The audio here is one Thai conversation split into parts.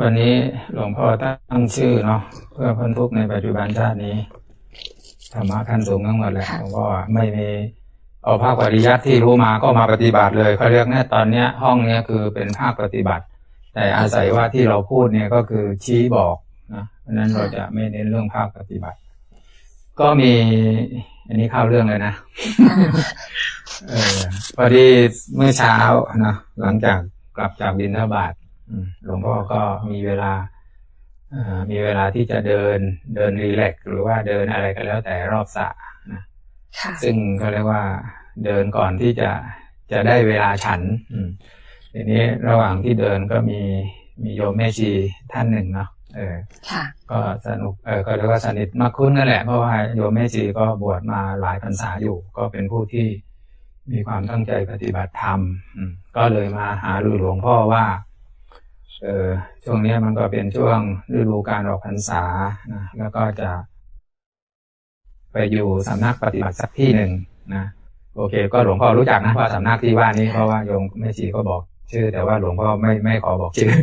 วันนี้หลวงพ่อตั้งชื่อเนาะเพื่อพ้นทุกข์ในปัจจุบันชาตินี้ธรรมะขั้นสูงทั้งหมดแหละหลวงพ่อไม่มีเอาภาคปริยัติที่รู้มาก็มาปฏิบัติเลยเขาเรียกเนี่ยตอนเนี้ยห้องเนี้ยคือเป็นภาคปฏิบัติ แต่อาศัยว่าที่เราพูดเนี่ยก็คือชี้บอกนะเพราะนั้นเราจะไม่เน้นเรื่องภาคปฏิบัติ ก็มี อันนี้เข้าเรื่องเลยนะเออพอดีเมื่อเช้านะหลังจากกลับจากบินทบาท หลวงพ่อก็มีเวลามีเวลาที่จะเดินเดินรีแลกหรือว่าเดินอะไรก็แล้วแต่รอบสระนะซึ่งเขาเรียกว่าเดินก่อนที่จะจะได้เวลาฉันทีนี้ระหว่างที่เดินก็มีมีโยมแม่ชีท่านหนึ่งเนาะเออก็สนุกเออก็เรียกว่าสนิทมากคุ้นนั่นแหละเพราะว่าโยมแม่ชีก็บวชมาหลายพรรษาอยู่ ก็เป็นผู้ที่มีความตั้งใจปฏิบัติธรรมก็เลยมาหาหลวงพ่อว่า เออช่วงนี้มันก็เป็นช่วงฤดูการออกพรรษานะแล้วก็จะ ไปอยู่สำนักปฏิบัติสักที่หนึ่งนะโอเค ก็หลวงพ่อรู้จักนะว่าสำนักที่ว่านี้เพราะว่าโยมแม่ชีก็บอกชื่อ แต่ว่าหลวงพ่อไม่ไม่ขอบอกชื่อ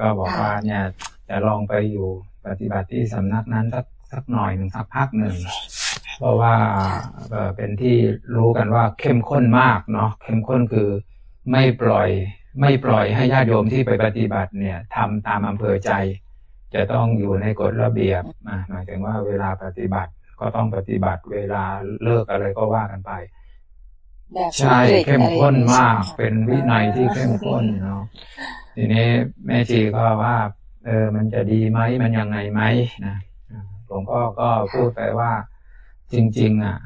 ก็บอกว่าเนี่ยจะลองไปอยู่ปฏิบัติที่สำนักนั้นสักสักหน่อยหนึ่งสักพักหนึ่งเพราะว่าเป็นที่รู้กันว่าเข้มข้นมากเนาะเข้มข้นคือไม่ปล่อย ไม่ปล่อยให้ญาติโยมที่ไปปฏิบัติเนี่ยทำตามอำเภอใจ จะต้องอยู่ในกฎระเบียบหมายถึงว่าเวลาปฏิบัติก็ต้องปฏิบัติเวลาเลิกอะไรก็ว่ากันไปใช่เข้มข้นมากเป็นวินัยที่เข้มข้นเนาะทีนี้แม่ชีก็ว่า เออมันจะดีไหมมันยังไงไหมนะหลวงพ่อก็พูดไปว่า จริง ๆ อะ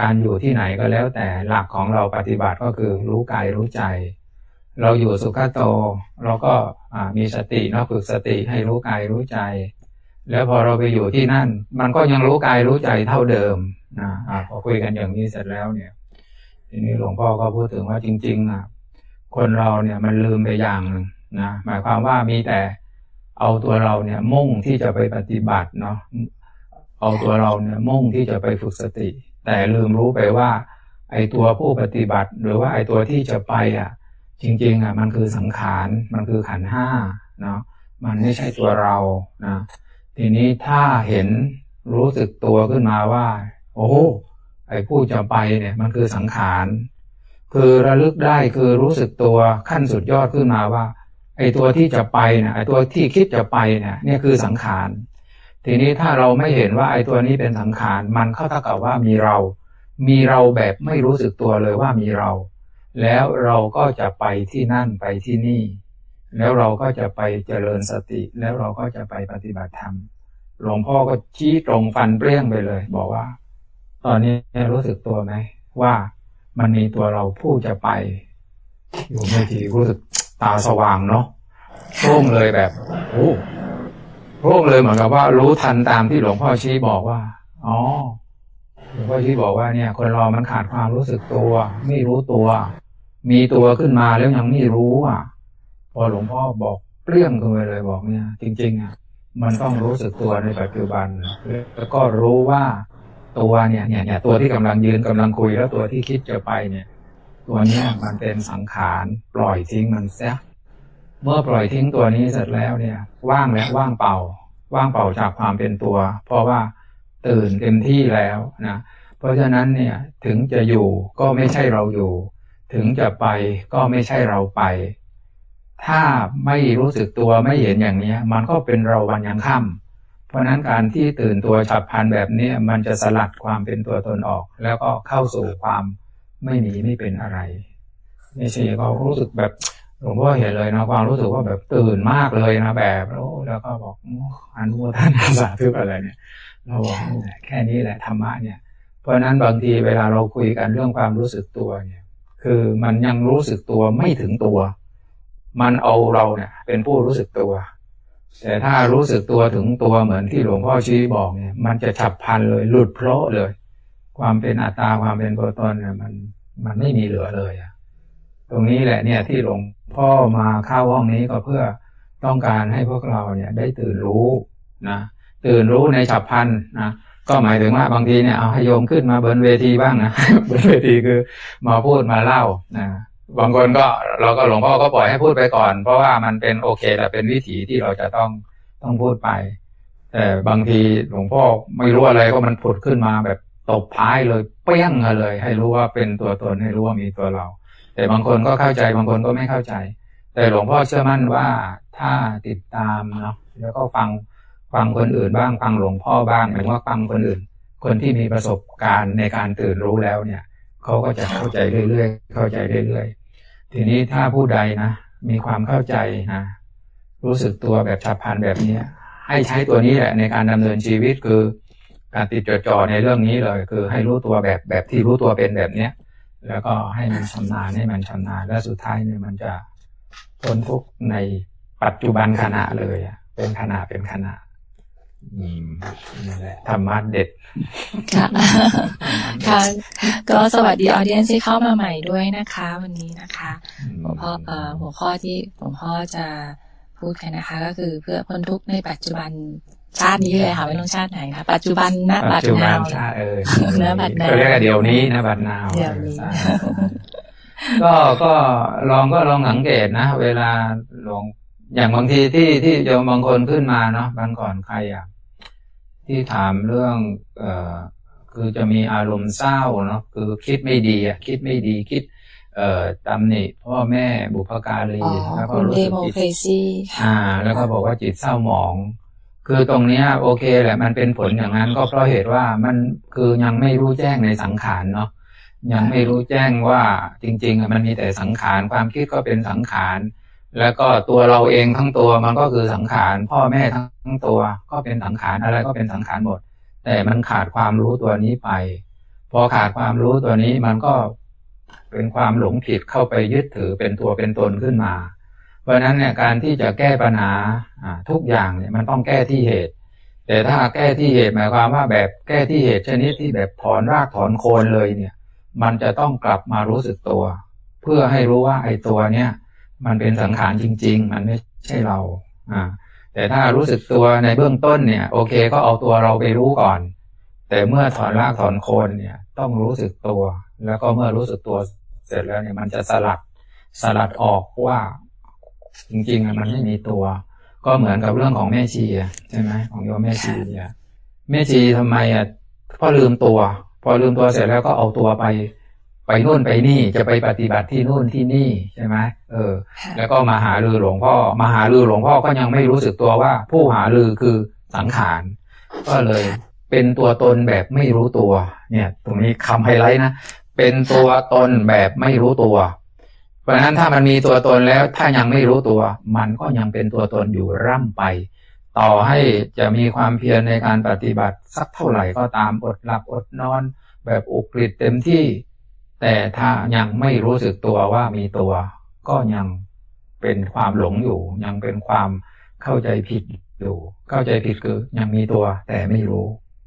การอยู่ที่ไหนก็แล้วแต่หลักของเราปฏิบัติก็คือรู้กายรู้ใจ เราอยู่สุขโต เราก็มีสติเนาะฝึกสติให้รู้กายรู้ใจ แล้วพอเราไปอยู่ที่นั่น มันก็ยังรู้กายรู้ใจเท่าเดิมนะพอคุยกันอย่างนี้เสร็จแล้วเนี่ย ทีนี้หลวงพ่อก็พูดถึงว่าจริงๆอะคนเราเนี่ยมันลืมไปอย่างหนึ่งนะหมายความว่ามีแต่เอาตัวเราเนี่ยมุ่งที่จะไปปฏิบัติเนาะเอาตัวเราเนี่ยมุ่งที่จะไปฝึกสติ แต่ลืมรู้ไปว่า ไอ้ตัวผู้ปฏิบัติ หรือว่าไอ้ตัวที่จะไปอะ จริงๆอะมันคือสังขารมันคือขันห้าเนาะมันไม่ใช่ตัวเรานะทีนี้ถ้าเห็นรู้สึกตัวขึ้นมาว่า โอ้ไอ้ผู้จะไปเนี่ยมันคือสังขารคือระลึกได้คือรู้สึกตัวขั้นสุดยอดขึ้นมาว่า ไอ้ตัวที่จะไปเนี่ยไอ้ตัวที่คิดจะไปเนี่ยนี่คือสังขารทีนี้ถ้าเราไม่เห็นว่าไอ้ตัวนี้เป็นสังขารมันเข้าเท่ากับว่ามีเรา มีเราแบบไม่รู้สึกตัวเลยว่ามีเรา แล้วเราก็จะไปที่นั่นไปที่นี่ แล้วเราก็จะไปเจริญสติ แล้วเราก็จะไปปฏิบัติธรรมหลวงพ่อก็ชี้ตรงฟันเปรี้ยงไปเลย บอกว่า ตอนนี้รู้สึกตัวไหมว่ามันมีตัวเราผู้จะไป อยู่ไม่ทีรู้สึกตาสว่างเนาะโพ่งเลยแบบโอ้โพ่งเลยเหมือนกับว่า รู้ทันตามที่หลวงพ่อชี้บอกว่าอ๋อหลวงพ่อชี้บอกว่าเนี่ย คนเรามันขาดความรู้สึกตัว ไม่รู้ตัว มีตัวขึ้นมาแล้วยังไม่รู้อะ พอหลวงพ่อบอกเปรี้ยงขึ้นไปเลยบอกเนี่ย จริง ๆ อะ มันต้องรู้สึกตัวในปัจจุบัน แล้วก็รู้ว่าตัวเนี่ยเนี่ยเนี่ยตัวที่กำลังยืนกำลังคุยแล้วตัวที่คิดจะไปเนี่ย ตัวเนี้ยมันเป็นสังขารปล่อยทิ้งมันเสียเมื่อปล่อยทิ้งตัวนี้เสร็จแล้วเนี่ย ว่างแล้วว่างเปล่า ว่างเปล่าจากความเป็นตัว เพราะว่าตื่นเต็มที่แล้วนะเพราะฉะนั้นเนี่ยถึงจะอยู่ก็ไม่ใช่เราอยู่ ถึงจะไปก็ไม่ใช่เราไป ถ้าไม่รู้สึกตัวไม่เห็นอย่างนี้มันก็เป็นเราวันยังค่ำเพราะนั้นการที่ตื่นตัวฉับพลันแบบนี้มันจะสลัดความเป็นตัวตนออก แล้วก็เข้าสู่ความไม่หนีไม่เป็นอะไรไม่ใช่เขารู้สึกแบบหลวงพ่อเห็นเลยนะความรู้สึกว่าแบบตื่นมากเลยนะแบบแล้วก็บอกอนุโมทนาสาธุอะไรเนี่ยเราบอกแค่นี้แหละธรรมะเนี่ย เพราะนั้นบางทีเวลาเราคุยกันเรื่องความรู้สึกตัวเนี่ย คือมันยังรู้สึกตัวไม่ถึงตัว มันเอาเราเนี่ย เป็นผู้รู้สึกตัว แต่ถ้ารู้สึกตัวถึงตัวเหมือนที่หลวงพ่อชี้บอกเนี่ย มันจะฉับพันเลย หลุดโผล่เลย ความเป็นอัตตาความเป็นตัวตนเนี่ย มันมันไม่มีเหลือเลยอะตรงนี้แหละเนี่ยที่หลวงพ่อมาเข้าห้องนี้ก็เพื่อต้องการให้พวกเราเนี่ยได้ตื่นรู้นะตื่นรู้ในฉับพันนะ ก็หมายถึงว่าบางทีเนี่ยเอาให้โยมขึ้นมาบนเวทีบ้างนะบนเวทีคือมาพูดมาเล่านะบางคนก็เราก็หลวงพ่อก็ปล่อยให้พูดไปก่อน เพราะว่ามันเป็นโอเคแต่เป็นวิถีที่เราจะต้องต้องพูดไป แต่บางทีหลวงพ่อไม่รู้อะไรก็มันผุดขึ้นมาแบบตบท้ายเลยเปี้ยงเลย ให้รู้ว่าเป็นตัวตนให้รู้ว่ามีตัวเรา แต่บางคนก็เข้าใจบางคนก็ไม่เข้าใจ แต่หลวงพ่อเชื่อมั่นว่าถ้าติดตามเนาะแล้วก็ฟัง ฟังคนอื่นบ้างฟังหลวงพ่อบ้างหรือว่าฟังคนอื่น คนที่มีประสบการณ์ในการตื่นรู้แล้วเนี่ยเขาก็จะเข้าใจเรื่อยๆเข้าใจเรื่อยๆทีนี้ถ้าผู้ใดนะมีความเข้าใจนะรู้สึกตัวแบบฉับพลันแบบนี้ให้ใช้ตัวนี้แหละในการดำเนินชีวิตคือ การติดจดจ่อในเรื่องนี้เลย คือให้รู้ตัวแบบแบบที่รู้ตัวเป็นแบบเนี้ยแล้วก็ให้มันชำนาญให้มันชำนาญและสุดท้ายเนี่ยมันจะพ้นทุกในปัจจุบันขณะเลยเป็นขณะเป็นขณะ ธรรมะเด็ด ค่ะ ค่ะ ก็สวัสดีออเดียนที่เข้ามาใหม่ด้วยนะคะ วันนี้นะคะหัวข้อเอ่อหัวข้อที่หลวงพ่อจะพูดกันนะคะ ก็คือเพื่อพ้นทุกข์ในปัจจุบันชาตินี้เลยค่ะไม่ต้องชาติไหนนะปัจจุบันณบัดนาวชาเออณบัดนาวเรียกเดี๋ยวนี้นะบัดนาวเดี๋ยวนี้ก็ก็ลองก็ลองสังเกตนะ เวลาลองอย่างบางทีที่ที่โยมบางคนขึ้นมาเนาะบางก่อนใครอะ ที่ถามเรื่องเอ่อคือจะมีอารมณ์เศร้าเนาะคือคิดไม่ดีอะคิดไม่ดีคิด เอ่อตำหนิพ่อแม่บุพการีแล้วก็รู้สึกจิตอ่า แล้วก็บอกว่าจิตเศร้าหมอง คือตรงเนี้ย โอเคแหละมันเป็นผลอย่างนั้นก็เพราะเหตุว่ามันคือยังไม่รู้แจ้งในสังขารเนาะยังไม่รู้แจ้งว่าจริง ๆมันมีแต่สังขารความคิดก็เป็นสังขาร แล้วก็ตัวเราเองทั้งตัวมันก็คือสังขาร พ่อแม่ทั้งตัวก็เป็นสังขารอะไรก็เป็นสังขารหมด แต่มันขาดความรู้ตัวนี้ไป พอขาดความรู้ตัวนี้มันก็เป็นความหลงผิดเข้าไปยึดถือเป็นตัวเป็นตนขึ้นมา เพราะฉะนั้นเนี่ยการที่จะแก้ปัญหาทุกอย่างเนี่ยมันต้องแก้ที่เหตุ แต่ถ้าแก้ที่เหตุหมายความว่าแบบแก้ที่เหตุชนิดที่แบบถอนรากถอนโคนเลยเนี่ย มันจะต้องกลับมารู้สึกตัว เพื่อให้รู้ว่าไอ้ตัวเนี้ย มันเป็นสังขารจริง ๆ มันไม่ใช่เรา อ่า แต่ถ้ารู้สึกตัวในเบื้องต้นเนี่ย โอเคก็เอาตัวเราไปรู้ก่อน แต่เมื่อถอนรากถอนโคนเนี่ย ต้องรู้สึกตัว แล้วก็เมื่อรู้สึกตัวเสร็จแล้วเนี่ยมันจะสลัดสลัดออกว่าจริงๆมันไม่มีตัว ก็เหมือนกับเรื่องของแม่ชีใช่ไหมของโยมแม่ชีเนี่ยแม่ชีทำไมอะพอลืมตัว พอลืมตัวเสร็จแล้วก็เอาตัวไป ไปนู่นไปนี่จะไปปฏิบัติที่นู่นที่นี่ใช่ไหมเออ แล้วก็มาหาลือหลวงพ่อมาหาลือหลวงพ่อก็ยังไม่รู้สึกตัวว่า ผู้หาลือคือสังขารก็เลยเป็นตัวตนแบบไม่รู้ตัว เนี่ย ตรงนี้คำไฮไลท์นะเป็นตัวตนแบบไม่รู้ตัว เพราะฉะนั้นถ้ามันมีตัวตนแล้วถ้ายังไม่รู้ตัว มันก็ยังเป็นตัวตนอยู่ร่ำไป ต่อให้จะมีความเพียรในการปฏิบัติสักเท่าไหร่ก็ตามอดหลับอดนอน แบบอุกฤษเต็มที่ แต่ถ้ายังไม่รู้สึกตัวว่ามีตัว ก็ยังเป็นความหลงอยู่ ยังเป็นความเข้าใจผิดอยู่ เข้าใจผิดคือยังมีตัวแต่ไม่รู้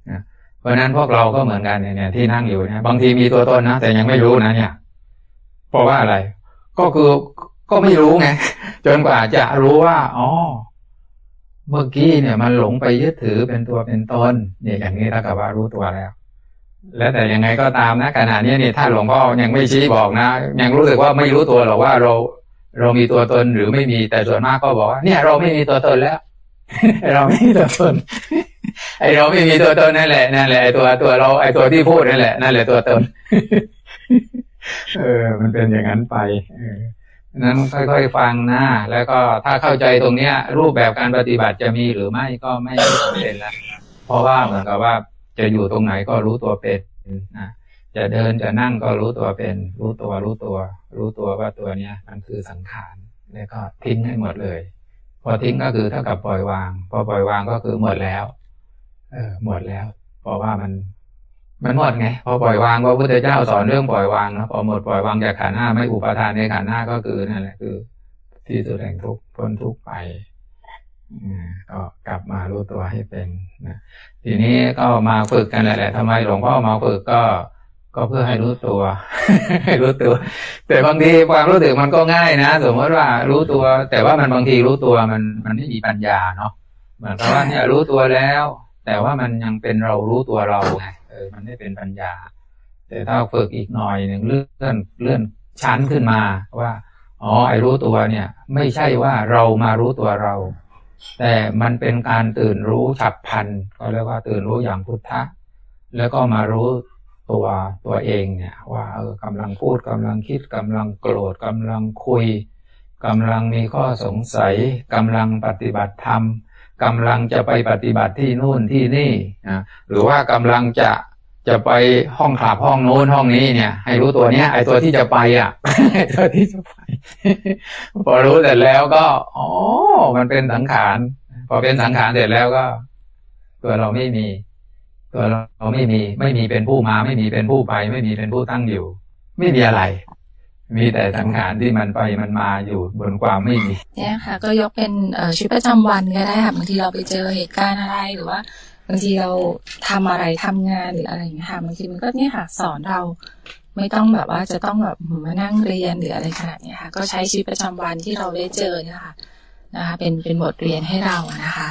นะเพราะนั้นพวกเราก็เหมือนกันเนี่ยที่นั่งอยู่เนี่ยบางทีมีตัวตนนะแต่ยังไม่รู้นะเนี่ย เพราะว่าอะไร ก็คือก็ไม่รู้ไงจนกว่าจะรู้ว่าอ๋อเมื่อกี้เนี่ยมันหลงไปยึดถือเป็นตัวเป็นตนเนี่ยอย่างนี้ถ้ากับว่ารู้ตัวแล้ว แล้วแต่ยังไงก็ตามนะขณะนี้นี่ถ้าหลวงพ่อยังไม่ชี้บอกนะ ยังรู้สึกว่าไม่รู้ตัวหรอกว่าเรา เรามีตัวตนหรือไม่มีแต่ส่วนมากก็บอกว่าเนี่ยเราไม่มีตัวตนแล้ว เราไม่มีตัวตนไอเราไม่มีตัวตนนั่นแหละนั่นแหละตัวตัวเราไอตัวที่พูดนั่นแหละนั่นแหละตัวตนเออ มันเป็นอย่างนั้นไปนั้นค่อยๆฟังนะแล้วก็ถ้าเข้าใจตรงเนี้ย รูปแบบการปฏิบัติจะมีหรือไม่ก็ไม่เป็นแล้วเพราะว่าเหมือนกับว่า จะอยู่ตรงไหนก็รู้ตัวเป็นนะจะเดินจะนั่งก็รู้ตัวเป็น รู้ตัวรู้ตัว รู้ตัวว่าตัวเนี้ยมันคือสังขารแล้วก็ทิ้งให้หมดเลย พอทิ้งก็คือเท่ากับปล่อยวาง พอปล่อยวางก็คือหมดแล้ว เออหมดแล้ว เพราะว่ามันมันหมดไง พอปล่อยวางพระพุทธเจ้าสอนเรื่องปล่อยวางนะพอหมดปล่อยวางจากขันห้าไม่อุปทานในขันห้าก็คือนั่นแหละคือ ที่สุดแห่งทุกข์พ้นทุกข์ไป ก็กลับมารู้ตัวให้เป็นนะทีนี้ก็มาฝึกกันแหละทำไมหลวงพ่อมาฝึกก็ ก็เพื่อให้รู้ตัว ให้รู้ตัว แต่บางทีความรู้สึกมันก็ง่ายนะสมมติว่ารู้ตัว แต่ว่ามันบางทีรู้ตัวมันมันไม่มีปัญญาเนาะเหมือนกับว่าเนี่ยรู้ตัวแล้ว แต่ว่ามันยังเป็นเรารู้ตัวเราเออมันไม่เป็นปัญญา แต่ถ้าฝึกอีกหน่อยหนึ่งเลื่อนเลื่อนชั้นขึ้นมาว่าอ๋อไอ้รู้ตัวเนี่ย ไม่ใช่ว่าเรามารู้ตัวเรา แต่มันเป็นการตื่นรู้ฉับพลันก็เรียกว่าตื่นรู้อย่างพุทธะ แล้วก็มารู้ตัวตัวเองเนี่ยว่าเออกำลังพูดกำลังคิดกำลังโกรธกำลังคุยกำลังมีข้อสงสัยกำลังปฏิบัติธรรมกำลังจะไปปฏิบัติที่นู่นที่นี่นะหรือว่ากำลังจะ จะไปห้องขับห้องโน้นห้องนี้เนี่ย ให้รู้ตัวเนี้ย ไอ้ตัวที่จะไปอะตัวที่จะไป พอรู้เสร็จแล้วก็อ๋อมันเป็นสังขารพอเป็นสังขารเสร็จแล้วก็ ตัวเราไม่มี ตัวเราไม่มี ไม่มีเป็นผู้มา ไม่มีเป็นผู้ไป ไม่มีเป็นผู้ตั้งอยู่ ไม่มีอะไร มีแต่สังขารที่มันไปมันมาอยู่บนความไม่มีเนี่ยค่ะ ก็ยกเป็นชีวิตประจำวันก็ได้ค่ะบางทีเราไปเจอเหตุการณ์อะไรหรือว่า บางทีเราทำอะไรทำงานหรืออะไรอย่างเงี้ยค่ะบางทีมันก็เนี่ยค่ะสอนเราไม่ต้องแบบว่าจะต้องแบบมานั่งเรียนหรืออะไรขนาดนี้ค่ะ ก็ใช้ชีวิตประจำวันที่เราได้เจอเนี่ยค่ะนะคะเป็นเป็นบทเรียนให้เรานะคะ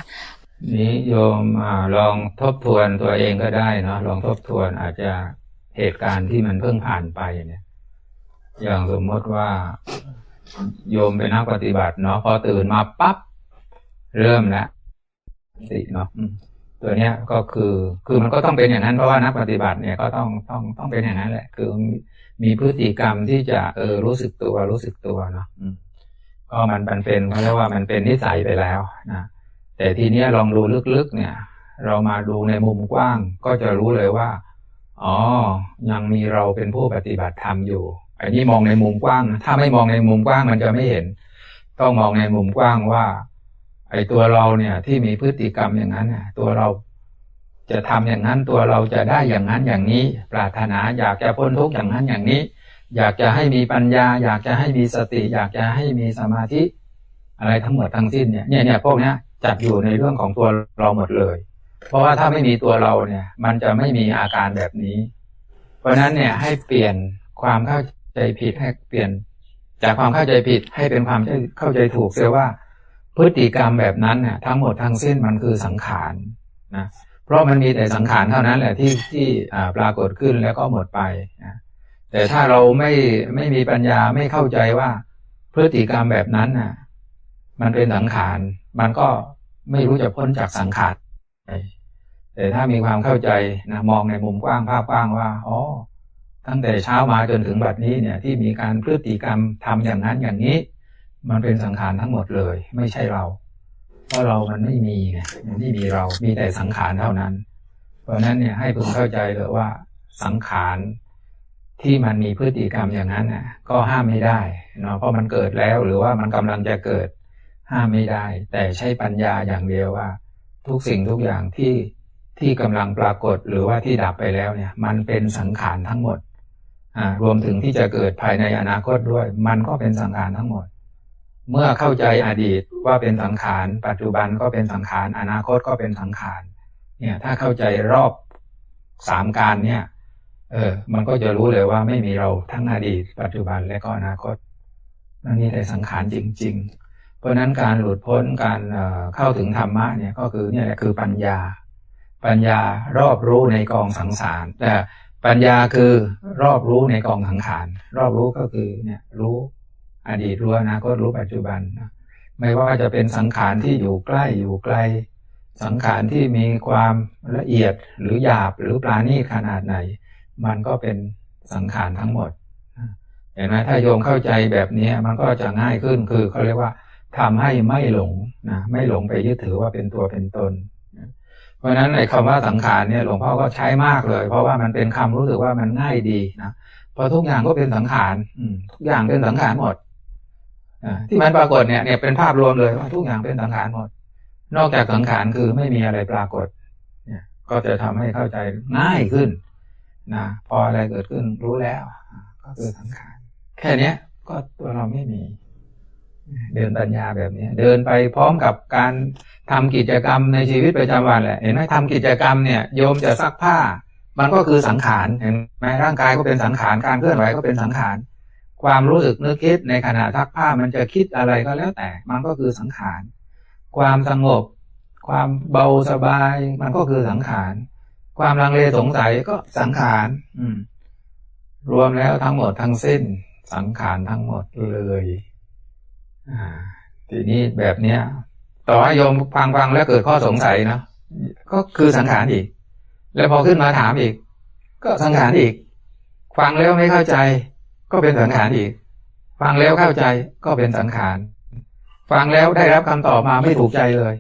นี้โยมอลองทบทวนตัวเองก็ได้เนาะลองทบทวนอาจจะเหตุการณ์ที่มันเพิ่งผ่านไปเนี่ย อย่างสมมติว่า โยมเป็นนักปฏิบัติเนาะพอตื่นมาปั๊บเริ่มแล้วสิเนาะ ตัวเนี้ยก็คือคือมันก็ต้องเป็นอย่างนั้นเพราะว่านักปฏิบัติเนี่ยก็ต้องต้องต้องเป็นอย่างนั้นแหละ คือมีพฤติกรรมที่จะเออรู้สึกตัวรู้สึกตัวเนาะก็มันมันเป็นเขาเรียกว่ามันเป็นนิสัยไปแล้วนะแต่ทีเนี้ยลองดูลึกๆเนี่ย เรามาดูในมุมกว้าง ก็จะรู้เลยว่าอ๋อยังมีเราเป็นผู้ปฏิบัติธรรมอยู่ อันนี้มองในมุมกว้าง ถ้าไม่มองในมุมกว้างมันจะไม่เห็น ต้องมองในมุมกว้างว่า ไอ้ตัวเราเนี่ยที่มีพฤติกรรมอย่างนั้นเนี่ยตัวเราจะทำอย่างนั้นตัวเราจะได้อย่างนั้นอย่างนี้ ปรารถนาอยากจะพ้นทุกข์อย่างนั้นอย่างนี้ อยากจะให้มีปัญญา อยากจะให้มีสติ อยากจะให้มีสมาธิ อะไรทั้งหมดทั้งสิ้นเนี่ยเนี่ยเนี่ยพวกนี้จัดอยู่ในเรื่องของตัวเราหมดเลย เพราะว่าถ้าไม่มีตัวเราเนี่ย มันจะไม่มีอาการแบบนี้ เพราะนั้นเนี่ยให้เปลี่ยนความเข้าใจผิดให้เปลี่ยน จากความเข้าใจผิดให้เป็นความเข้าใจถูกเสียว่า พฤติกรรมแบบนั้นเนี่ยทั้งหมดทั้งสิ้นมันคือสังขารนะเพราะมันมีแต่สังขารเท่านั้นแหละที่ที่ปรากฏขึ้นแล้วก็หมดไปนะแต่ถ้าเราไม่ไม่มีปัญญาไม่เข้าใจว่าพฤติกรรมแบบนั้นน่ะ มันเป็นสังขารมันก็ไม่รู้จะพ้นจากสังขารแต่ถ้ามีความเข้าใจนะมองในมุมกว้างภาพกว้างว่าอ๋อตั้งแต่เช้ามาจนถึงบัดนี้เนี่ย ที่มีการพฤติกรรมทำอย่างนั้นอย่างนี้ มันเป็นสังขารทั้งหมดเลย ไม่ใช่เรา เพราะเรามันไม่มีไงมันไม่มีเรา มีแต่สังขารเท่านั้น เพราะนั้นเนี่ยให้พึงเข้าใจเลยว่าสังขารที่มันมีพฤติกรรมอย่างนั้นน่ะ ก็ห้ามไม่ได้เนาะเพราะมันเกิดแล้วหรือว่ามันกำลังจะเกิดห้ามไม่ได้ แต่ใช้ปัญญาอย่างเดียวว่า ทุกสิ่งทุกอย่างที่ที่กำลังปรากฏหรือว่าที่ดับไปแล้วเนี่ย มันเป็นสังขารทั้งหมดอ่ารวมถึงที่จะเกิดภายในอนาคตด้วย มันก็เป็นสังขารทั้งหมด เมื่อเข้าใจอดีตว่าเป็นสังขาร ปัจจุบันก็เป็นสังขาร อนาคตก็เป็นสังขาร เนี่ย ถ้าเข้าใจรอบสามการเนี่ย เออ มันก็จะรู้เลยว่าไม่มีเราทั้งอดีต ปัจจุบันและก็อนาคตมันมีแต่สังขารจริง ๆ เพราะนั้นการหลุดพ้นการเข้าถึงธรรมะเนี่ยก็คือเนี่ยแหละคือปัญญา ปัญญารอบรู้ในกองสังสารแต่ปัญญาคือรอบรู้ในกองสังขาร รอบรู้ก็คือเนี่ยรู้ อดีตรู้อนาคตรู้ปัจจุบันไม่ว่าจะเป็นสังขารที่อยู่ใกล้อยู่ไกล สังขารที่มีความละเอียดหรือหยาบหรือปราณีขนาดไหน มันก็เป็นสังขารทั้งหมดเห็นไหมถ้าโยมเข้าใจแบบนี้มันก็จะง่ายขึ้นคือเขาเรียกว่าทำให้ไม่หลงนะไม่หลงไปยึดถือว่าเป็นตัวเป็นตน เพราะฉะนั้นในคำว่าสังขารเนี่ยหลวงพ่อก็ใช้มากเลย เพราะว่ามันเป็นคำรู้สึกว่ามันง่ายดีนะเพราะทุกอย่างก็เป็นสังขารทุกอย่างเป็นสังขารหมด ที่มันปรากฏเนี่ยเนี่ยเป็นภาพรวมเลยว่าทุกอย่างเป็นสังขารหมด นอกจากสังขารคือไม่มีอะไรปรากฏเนี่ยก็จะทำให้เข้าใจง่ายขึ้นนะพออะไรเกิดขึ้นรู้แล้ว ก็คือสังขารแค่เนี้ย ก็ตัวเราไม่มี เดินปัญญาแบบนี้ เดินไปพร้อมกับการทำกิจกรรมในชีวิตประจำวันแหละ เห็นไหมทำกิจกรรมเนี่ยโยมจะซักผ้า มันก็คือสังขารเห็นไหมร่างกายก็เป็นสังขารการเคลื่อนไหวก็เป็นสังขาร ความรู้สึกนึกคิดในขณะทักผ้ามันจะคิดอะไรก็แล้วแต่ มันก็คือสังขาร ความสงบ ความเบาสบาย มันก็คือสังขาร ความลังเลสงสัยก็สังขาร อืม รวมแล้วทั้งหมดทั้งสิ้น สังขารทั้งหมดเลยอ่าทีนี้แบบเนี้ย ต่อให้โยมฟังฟังแล้วเกิดข้อสงสัยนะก็คือสังขารอีก แล้วพอขึ้นมาถามอีก ก็สังขารอีก ฟังแล้วไม่เข้าใจ ก็เป็นสังขารอีก ฟังแล้วเข้าใจก็เป็นสังขาร ฟังแล้วได้รับคำตอบมาไม่ถูกใจเลย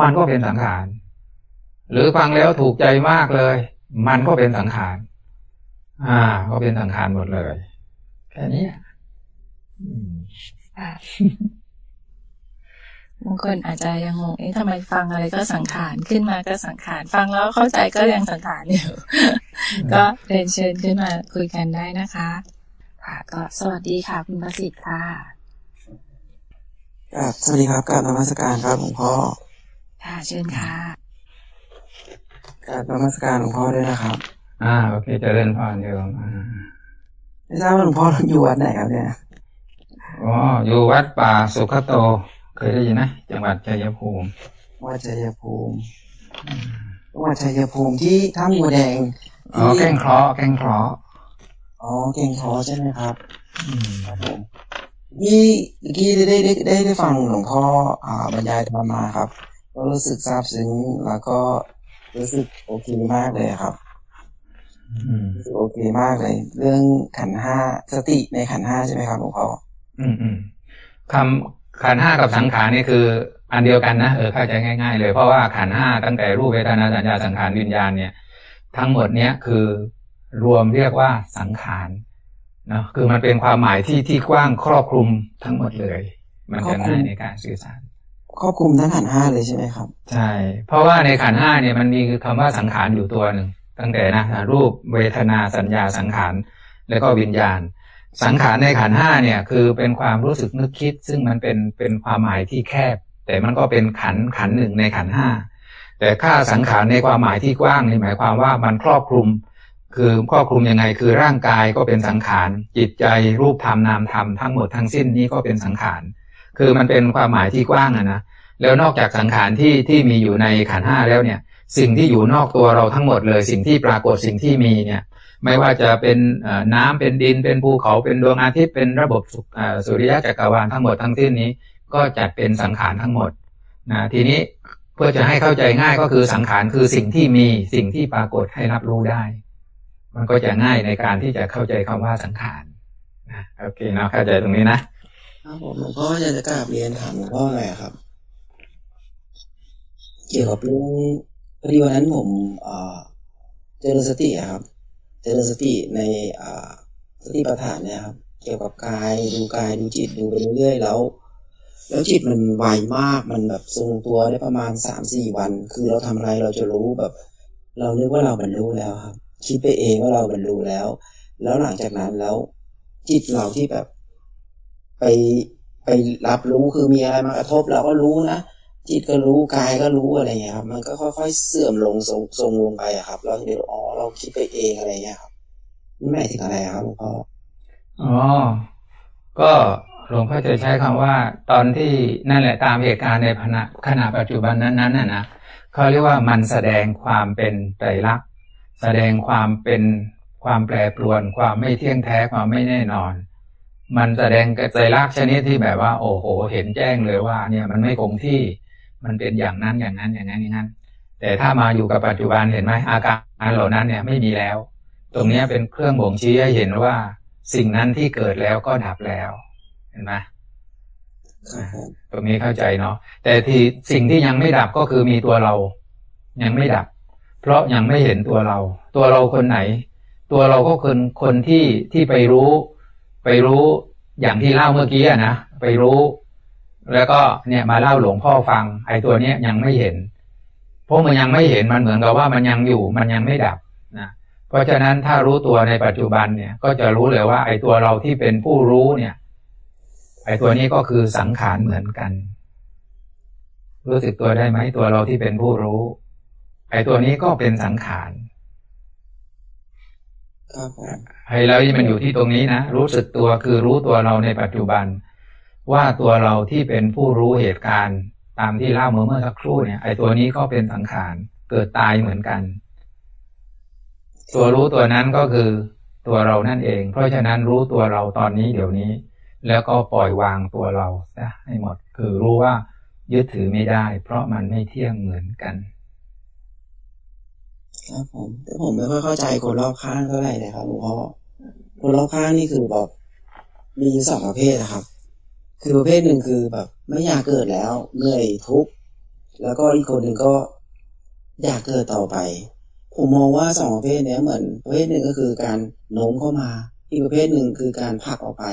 มันก็เป็นสังขาร หรือฟังแล้วถูกใจมากเลย มันก็เป็นสังขาร อ่า ก็เป็นสังขารหมดเลย แค่นี้บางคนอาจจะยังงง เอ๊ะทำไมฟังอะไรก็สังขารขึ้นมาก็สังขาร ฟังแล้วเข้าใจก็ยังสังขารอยู่ ก็เรียนเชิญขึ้นมาคุยกันได้นะคะ ค่ะ ก็สวัสดีค่ะ คุณประสิทธิ์ค่ะครับสวัสดีครับการนมัสการครับหลวงพ่อค่ะเชิญค่ะการนมัสการหลวงพ่อด้วยนะครับ อ่าโอเคเจริญพรโยมอ่าไม่ทราบว่าหลวงพ่ออยู่วัดไหนครับเนี่ยอ๋ออยู่วัดป่าสุขโต เคยได้ยินนะจังหวัดชัยภูมิวัดชัยภูมิจังหวัดชัยภูมิที่ถ้ำบัวแดงอ๋อแก่งคลอแก่งคลอ อ๋อแก่งคลอใช่ไหมครับครับผมนี่เมื่อกี้ได้ได้ได้ได้ฟังหลวงพ่ออ่าบรรยายธรรมมาครับ ก็รู้สึกซาบซึ้งแล้วก็รู้สึกโอเคมากเลยครับรู้สึกโอเคมากเลย เรื่องขันห้าสติในขันห้าใช่ไหมครับหลวงพ่ออืมอืมคำขันห้ากับสังขารนี่คือ อันเดียวกันนะเออเข้าใจง่าย ๆ เลยเพราะว่าขันห้าตั้งแต่รูปเวทนาสัญญาสังขารวิญญาณเนี่ย ทั้งหมดเนี้ยคือ รวมเรียกว่าสังขารเนาะคือมันเป็นความหมายที่ที่กว้างครอบคลุมทั้งหมดเลย มันจะง่ายในการสื่อสารครอบคลุมทั้งขันห้าเลยใช่ไหมครับ ใช่ เพราะว่าในขันห้าเนี่ยมันมีคำว่าสังขารอยู่ตัวหนึ่งตั้งแต่นะรูปเวทนาสัญญาสังขารแล้วก็วิญญาณ สังขารในขันห้าเนี่ยคือเป็นความรู้สึกนึกคิด ซึ่งมันเป็นเป็นความหมายที่แคบ แต่มันก็เป็นขันขันหนึ่งในขันห้าแต่ค่าสังขารในความหมายที่กว้างนี่หมายความว่ามันครอบคลุม คือครอบคลุมยังไงคือร่างกายก็เป็นสังขาร จิตใจรูปธรรมนามธรรมทั้งหมดทั้งสิ้นนี้ก็เป็นสังขาร คือมันเป็นความหมายที่กว้างอะนะแล้วนอกจากสังขารที่ที่มีอยู่ในขันห้าแล้วเนี่ย สิ่งที่อยู่นอกตัวเราทั้งหมดเลย สิ่งที่ปรากฏสิ่งที่มีเนี่ย ไม่ว่าจะเป็นน้ำเป็นดิน เป็นภูเขาเป็นดวงอาทิตย์เป็นระบบสุริยะจักรวาลทั้งหมดทั้งสิ้นนี้ ก็จัดเป็นสังขารทั้งหมดนะทีนี้เพื่อจะให้เข้าใจง่ายก็คือสังขารคือสิ่งที่มีสิ่งที่ปรากฏให้รับรู้ได้ มันก็จะง่ายในการที่จะเข้าใจคำว่าสังขารนะโอเคเนาะเข้าใจตรงนี้นะครับผมหลวงพ่อจะกราบเรียนถามหลวงพ่ออะไรครับ เกี่ยวกับเรื่องพอดีวันนั้นผมเจริญสติครับ เจริญสติในสติปัฏฐานเนี่ยครับ เกี่ยวกับกายดูกายดูจิตดูไปเรื่อยๆแล้ว แล้วจิตมันไวมากมันแบบทรงตัวได้ประมาณสามสี่วัน คือเราทำอะไรเราจะรู้แบบ เราเรียกว่าเราบรรลุแล้วครับ คิดไปเองว่าเราบรรลุแล้ว แล้วหลังจากนั้นแล้ว จิตเราที่แบบไปไปรับรู้คือมีอะไรมากระทบเราก็รู้นะจิตก็รู้กายก็รู้อะไรเงี้ยครับ มันก็ค่อยๆเสื่อมลงทรงทรงลงไปอะครับ เราเดี๋ยวอ๋อเราคิดไปเองอะไรเงี้ยครับนี่หมายถึงอะไรครับหลวงพ่ออ๋อก็หลวงพ่อจะใช้คำว่า ตอนที่นั่นแหละตามเหตุการณ์ในขณะขณะปัจจุบันนั้นๆน่ะนะเขาเรียกว่ามันแสดงความเป็นไตรลักษณ แสดงความเป็นความแปรปรวน ความไม่เที่ยงแท้ความไม่แน่นอน มันแสดงไตรลักษณ์ชนิดที่แบบว่า โอ้โห เห็นแจ้งเลยว่า เนี่ยมันไม่คงที่มันเป็นอย่างนั้นอย่างนั้นอย่างนั้นอย่างนั้น แต่ถ้ามาอยู่กับปัจจุบันเห็นไหมอาการเหล่านั้นเนี่ยไม่มีแล้ว ตรงนี้เป็นเครื่องบ่งชี้ให้เห็นว่า สิ่งนั้นที่เกิดแล้วก็ดับแล้ว เห็นไหมตรงนี้เข้าใจเนาะแต่ที่สิ่งที่ยังไม่ดับก็คือมีตัวเรา ยังไม่ดับ เพราะยังไม่เห็นตัวเรา ตัวเราคนไหน ตัวเราก็คนคนที่ที่ไปรู้ ไปรู้อย่างที่เล่าเมื่อกี้นะไปรู้ แล้วก็เนี่ยมาเล่าหลวงพ่อฟัง ไอ้ตัวเนี้ยยังไม่เห็น เพราะมันยังไม่เห็นมันเหมือนกับว่ามันยังอยู่มันยังไม่ดับนะเพราะฉะนั้นถ้ารู้ตัวในปัจจุบันเนี่ย ก็จะรู้เลยว่า ไอ้ตัวเราที่เป็นผู้รู้เนี่ย ไอ้ตัวนี้ก็คือสังขารเหมือนกัน รู้สึกตัวได้ไหมตัวเราที่เป็นผู้รู้ ไอ้ตัวนี้ก็เป็นสังขารให้เราที่มันอยู่ที่ตรงนี้นะ รู้สึกตัวคือรู้ตัวเราในปัจจุบัน ว่าตัวเราที่เป็นผู้รู้เหตุการณ์ ตามที่เล่าเมื่อเมื่อสักครู่เนี่ยไอ้ตัวนี้ก็เป็นสังขารเกิดตายเหมือนกัน ตัวรู้ตัวนั้นก็คือตัวเรานั่นเอง เพราะฉะนั้นรู้ตัวเราตอนนี้เดี๋ยวนี้ แล้วก็ปล่อยวางตัวเราซะให้หมด คือรู้ว่ายึดถือไม่ได้ เพราะมันไม่เที่ยงเหมือนกัน ครับผมแต่ผมไม่ค่อยเข้าใจคนรอบข้างเท่าไหร่เลยครับหลวงพ่อคนรอบข้างนี่คือแบบมีสองประเภทนะครับ คือประเภทหนึ่งคือแบบ ไม่อยากเกิดแล้วเหนื่อยทุกข์แล้วก็อีกคนหนึ่งก็อยากเกิดต่อไป ผมมองว่าสองประเภทนี้เหมือนประเภทหนึ่งก็คือการโน้มเข้ามา อีกประเภทหนึ่งคือการผลักออกไป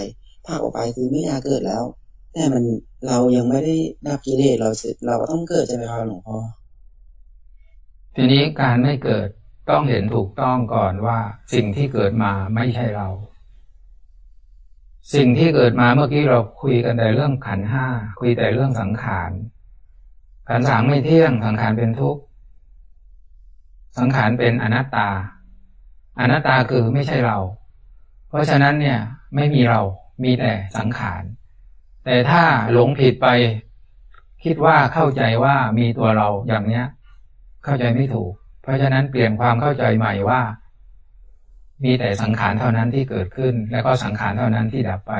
ผลักออกไปคือไม่อยากเกิดแล้ว แต่มันเรายังไม่ได้ดับกิเลสเราเราก็ต้องเกิดใช่ไหมครับหลวงพ่อ ทีนี้การไม่เกิดต้องเห็นถูกต้องก่อนว่า สิ่งที่เกิดมาไม่ใช่เรา สิ่งที่เกิดมาเมื่อกี้เราคุยกันแต่เรื่องขันห้าคุยแต่เรื่องสังขารขันสังไม่เที่ยงสังขารเป็นทุกข์สังขารเป็นอนัตตา อนัตตาคือไม่ใช่เรา เพราะฉะนั้นเนี่ยไม่มีเรามีแต่สังขาร แต่ถ้าหลงผิดไป คิดว่าเข้าใจว่ามีตัวเราอย่างเนี้ย เข้าใจไม่ถูก เพราะฉะนั้นเปลี่ยนความเข้าใจใหม่ว่า มีแต่สังขารเท่านั้นที่เกิดขึ้น และก็สังขารเท่านั้นที่ดับไป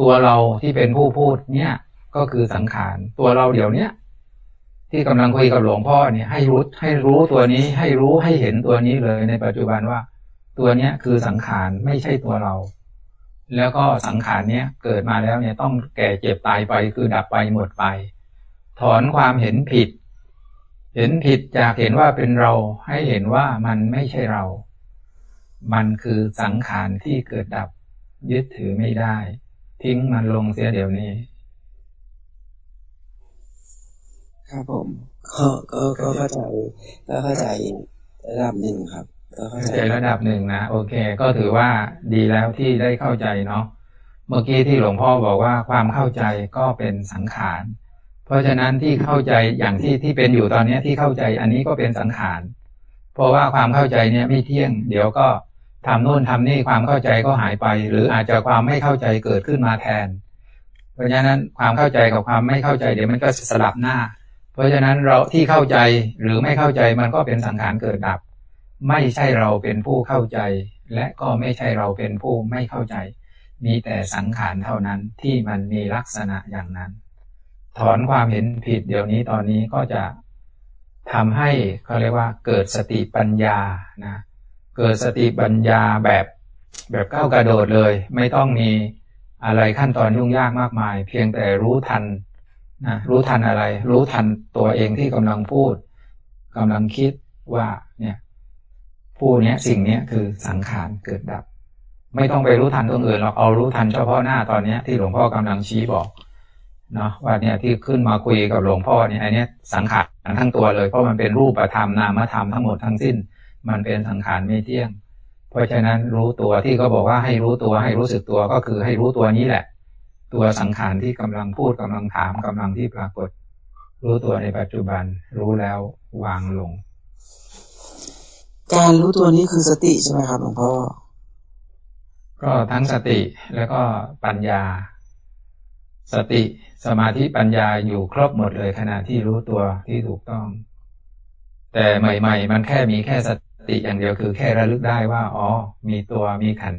ตัวเราที่เป็นผู้พูดเนี่ยก็คือสังขารตัวเราเดี๋ยวเนี้ยที่กำลังคุยกับหลวงพ่อเนี่ยให้รู้ให้รู้ตัวนี้ให้รู้ให้เห็นตัวนี้เลยในปัจจุบันว่า ตัวเนี้ยคือสังขารไม่ใช่ตัวเรา แล้วก็สังขารเนี้ยเกิดมาแล้วเนี่ยต้องแก่เจ็บตายไปคือดับไปหมดไป ถอนความเห็นผิด เห็นผิดจากเห็นว่าเป็นเราให้เห็นว่ามันไม่ใช่เรา มันคือสังขารที่เกิดดับ ยึดถือไม่ได้ ทิ้งมันลงเสียเดี๋ยวนี้ ครับผม ก็ก็ก็เข้าใจก็เข้าใจระดับหนึ่งครับก็เข้าใจระดับหนึ่งนะโอเค ก็ถือว่าดีแล้วที่ได้เข้าใจเนาะเมื่อกี้ที่หลวงพ่อบอกว่าความเข้าใจก็เป็นสังขารเพ ราะฉะนั้นที่เข้าใจอย่างที่ที่เป็นอยู่ตอนนี้ที่เข้าใจอันนี้ก็เป็นสังขาร เพราะว่าความเข้าใจเนี่ยไม่เที่ยง เดี๋ยวก็ทำโน่นทำนี่ความเข้าใจก็หายไป หรืออาจจะความไม่เข้าใจเกิดขึ้นมาแทน เพราะฉะนั้นความเข้าใจกับความไม่เข้าใจเดี๋ยวมันก็สลับหน้า เพราะฉะนั้นเราที่เข้าใจหรือไม่เข้าใจมันก็เป็นสังขารเกิดดับ ไม่ใช่เราเป็นผู้เข้าใจ และก็ไม่ใช่เราเป็นผู้ไม่เข้าใจ มีแต่สังขารเท่านั้นที่มันมีลักษณะอย่างนั้น ถอนความเห็นผิดเดี๋ยวนี้ตอนนี้ก็จะทำให้เขาเรียกว่า เกิดสติปัญญานะเกิดสติปัญญาแบบแบบก้าวกระโดดเลย ไม่ต้องมีอะไรขั้นตอนยุ่งยากมากมาย เพียงแต่รู้ทันนะรู้ทันอะไร รู้ทันตัวเองที่กำลังพูดกำลังคิดว่าเนี่ยผู้นี้สิ่งนี้คือสังขารเกิดดับ ไม่ต้องไปรู้ทันตรงอื่นเราเอารู้ทันเฉพาะหน้าตอนนี้ที่หลวงพ่อกำลังชี้บอก เนาะว่าเนี่ยที่ขึ้นมาคุยกับหลวงพ่อเนี่ยไอเนี้ยสังขารทั้งตัวเลยเพราะมันเป็นรูปธรรมนามธรรมทั้งหมดทั้งสิ้น มันเป็นสังขารไม่เที่ยง เพราะฉะนั้นรู้ตัวที่เขาบอกว่าให้รู้ตัวให้รู้สึกตัวก็คือให้รู้ตัวนี้แหละ ตัวสังขารที่กำลังพูดกำลังถามกำลังที่ปรากฏ รู้ตัวในปัจจุบันรู้แล้ววางลง การรู้ตัวนี้คือสติใช่ไหมครับหลวงพ่อก็ทั้งสติแล้วก็ปัญญา สติสมาธิปัญญาอยู่ครบหมดเลยขณะที่รู้ตัวที่ถูกต้อง แต่ใหม่ ๆ มันแค่มีแค่สติอย่างเดียวคือแค่ระลึกได้ว่า อ๋อ มีตัวมีขัน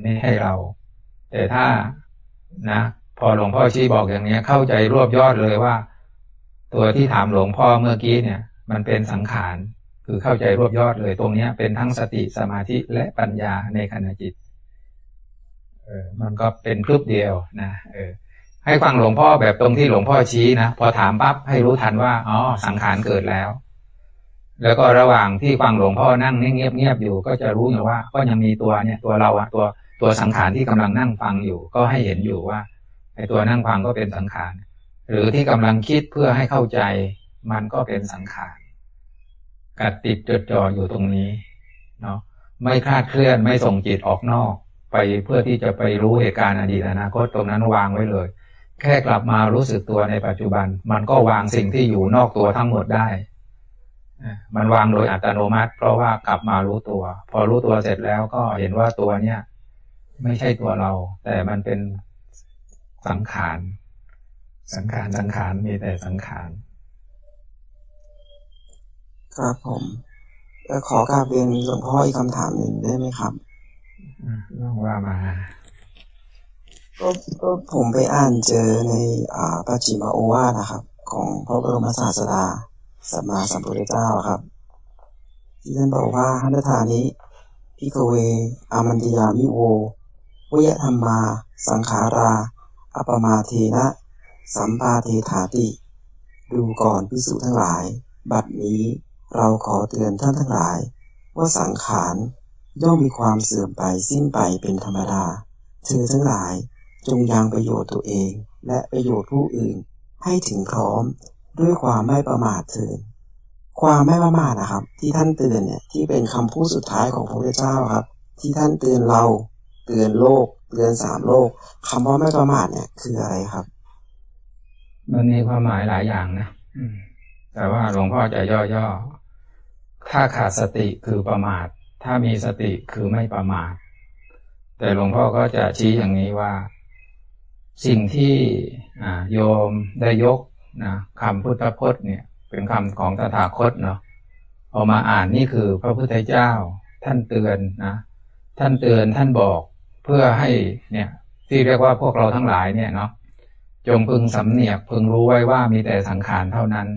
ไม่ให้เรา แต่ถ้านะ พอหลวงพ่อชี้บอกอย่างนี้เข้าใจรวบยอดเลยว่า ตัวที่ถามหลวงพ่อเมื่อกี้เนี่ย มันเป็นสังขารคือเข้าใจรวบยอดเลย ตรงนี้เป็นทั้งสติสมาธิและปัญญาในขณะจิต เออมันก็เป็นครึบเดียวนะเออให้ฟังหลวงพ่อแบบตรงที่หลวงพ่อชี้นะพอถามปั๊บให้รู้ทันว่าอ๋อสังขารเกิดแล้ว แล้วก็ระหว่างที่ฟังหลวงพ่อนั่งเงียบเงียบอยู่ ก็จะรู้อยู่ว่า ก็ยังมีตัวเนี่ยตัวเราอะตัวตัวสังขารที่กำลังนั่งฟังอยู่ ก็ให้เห็นอยู่ว่าไอ้ตัวนั่งฟังก็เป็นสังขารหรือที่กำลังคิดเพื่อให้เข้าใจ มันก็เป็นสังขารกัดติดจดจ่ออยู่ตรงนี้เนาะไม่คลาดเคลื่อนไม่ส่งจิตออกนอก ไปเพื่อที่จะไปรู้เหตุการณ์อดีตอนาคตตรงนั้นวางไว้เลย แค่กลับมารู้สึกตัวในปัจจุบัน มันก็วางสิ่งที่อยู่นอกตัวทั้งหมดได้มันวางโดยอัตโนมัติ เพราะว่ากลับมารู้ตัว พอรู้ตัวเสร็จแล้วก็เห็นว่าตัวเนี้ยไม่ใช่ตัวเรา แต่มันเป็นสังขาร สังขาร สังขาร มีแต่สังขาร ครับผมขอกราบเรียนหลวงพ่ออีกคำถามหนึ่งได้ไหมครับ ลองว่ามาก็ก็ผมไปอ่านเจอในอ่าปัจจิมาโอวาทนะครับ ของพระบรมศาสดาสัมมาสัมพุทธเจ้าครับ ที่ท่านบอกว่าหันทะทานิ ภิกขะเว อามันตะยามิโว วะยะธัมมา สังขารา อัปปะมาเทนะ สัมปาเทถาติ ดูก่อนภิกษุทั้งหลาย บัดนี้เราขอเตือนท่านทั้งหลาย ว่าสังขาร ย่อมมีความเสื่อมไปสิ้นไปเป็นธรรมดา เธอทั้งหลายจงยังประโยชน์ตัวเองและประโยชน์ผู้อื่นให้ถึงพร้อมด้วยความไม่ประมาทเถิดความไม่ประมาทนะครับ ที่ท่านเตือนเนี่ยที่เป็นคำพูดสุดท้ายของพระพุทธเจ้าครับ ที่ท่านเตือนเราเตือนโลกเตือนสามโลกคำว่าไม่ประมาทเนี่ยคืออะไรครับ มันมีความหมายหลายอย่างนะแต่ว่าหลวงพ่อจะย่อๆถ้าขาดสติคือประมาท ถ้ามีสติคือไม่ประมาทแต่หลวงพ่อก็จะชี้อย่างนี้ว่า สิ่งที่โยมได้ยกนะคำพุทธพจน์เนี่ย เป็นคำของตถาคตเนาะออกมาอ่านนี่คือพระพุทธเจ้า ท่านเตือนนะท่านเตือนท่านบอกเพื่อให้เนี่ยที่เรียกว่าพวกเราทั้งหลายเนี่ยเนาะจงพึงสำเนียกพึงรู้ไว้ว่ามีแต่สังขารเท่านั้น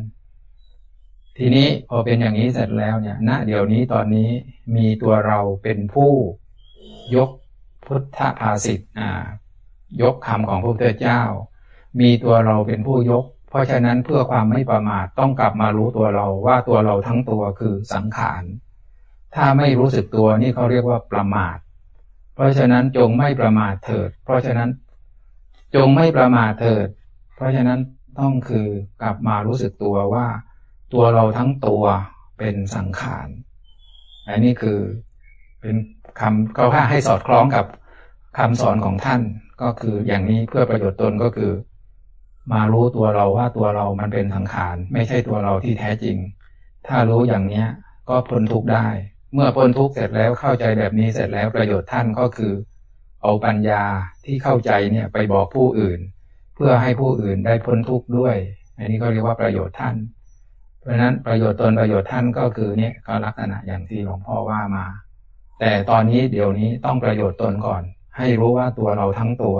ทีนี้พอเป็นอย่างนี้เสร็จแล้วเนี่ยณเดี๋ยวนี้ตอนนี้มีตัวเราเป็นผู้ยกพุทธภาษิตอ่ายกคำของพระพุทธเจ้า มีตัวเราเป็นผู้ยก เพราะฉะนั้นเพื่อความไม่ประมาทต้องกลับมารู้ตัวเราว่าตัวเราทั้งตัวคือสังขาร ถ้าไม่รู้สึกตัวนี่เขาเรียกว่าประมาท เพราะฉะนั้นจงไม่ประมาทเถิด เพราะฉะนั้นจงไม่ประมาทเถิด เพราะฉะนั้นต้องคือกลับมารู้สึกตัวว่า ตัวเราทั้งตัวเป็นสังขาร อันนี้คือเป็นคำก็ให้สอดคล้องกับคำสอนของท่านก็คืออย่างนี้เพื่อประโยชน์ตนก็คือ มารู้ตัวเราว่าตัวเรามันเป็นสังขาร ไม่ใช่ตัวเราที่แท้จริง ถ้ารู้อย่างเนี้ย ก็พ้นทุกข์ได้ เมื่อพ้นทุกข์เสร็จแล้วเข้าใจแบบนี้เสร็จแล้วประโยชน์ท่านก็คือ เอาปัญญาที่เข้าใจเนี่ยไปบอกผู้อื่น เพื่อให้ผู้อื่นได้พ้นทุกข์ด้วย อันนี้ก็เรียกว่าประโยชน์ท่าน เพราะฉะนั้นประโยชน์ตนประโยชน์ท่านก็คือเนี่ยก็ลักษณะอย่างที่หลวงพ่อว่ามา แต่ตอนนี้เดี๋ยวนี้ต้องประโยชน์ตนก่อน ให้รู้ว่าตัวเราทั้งตัว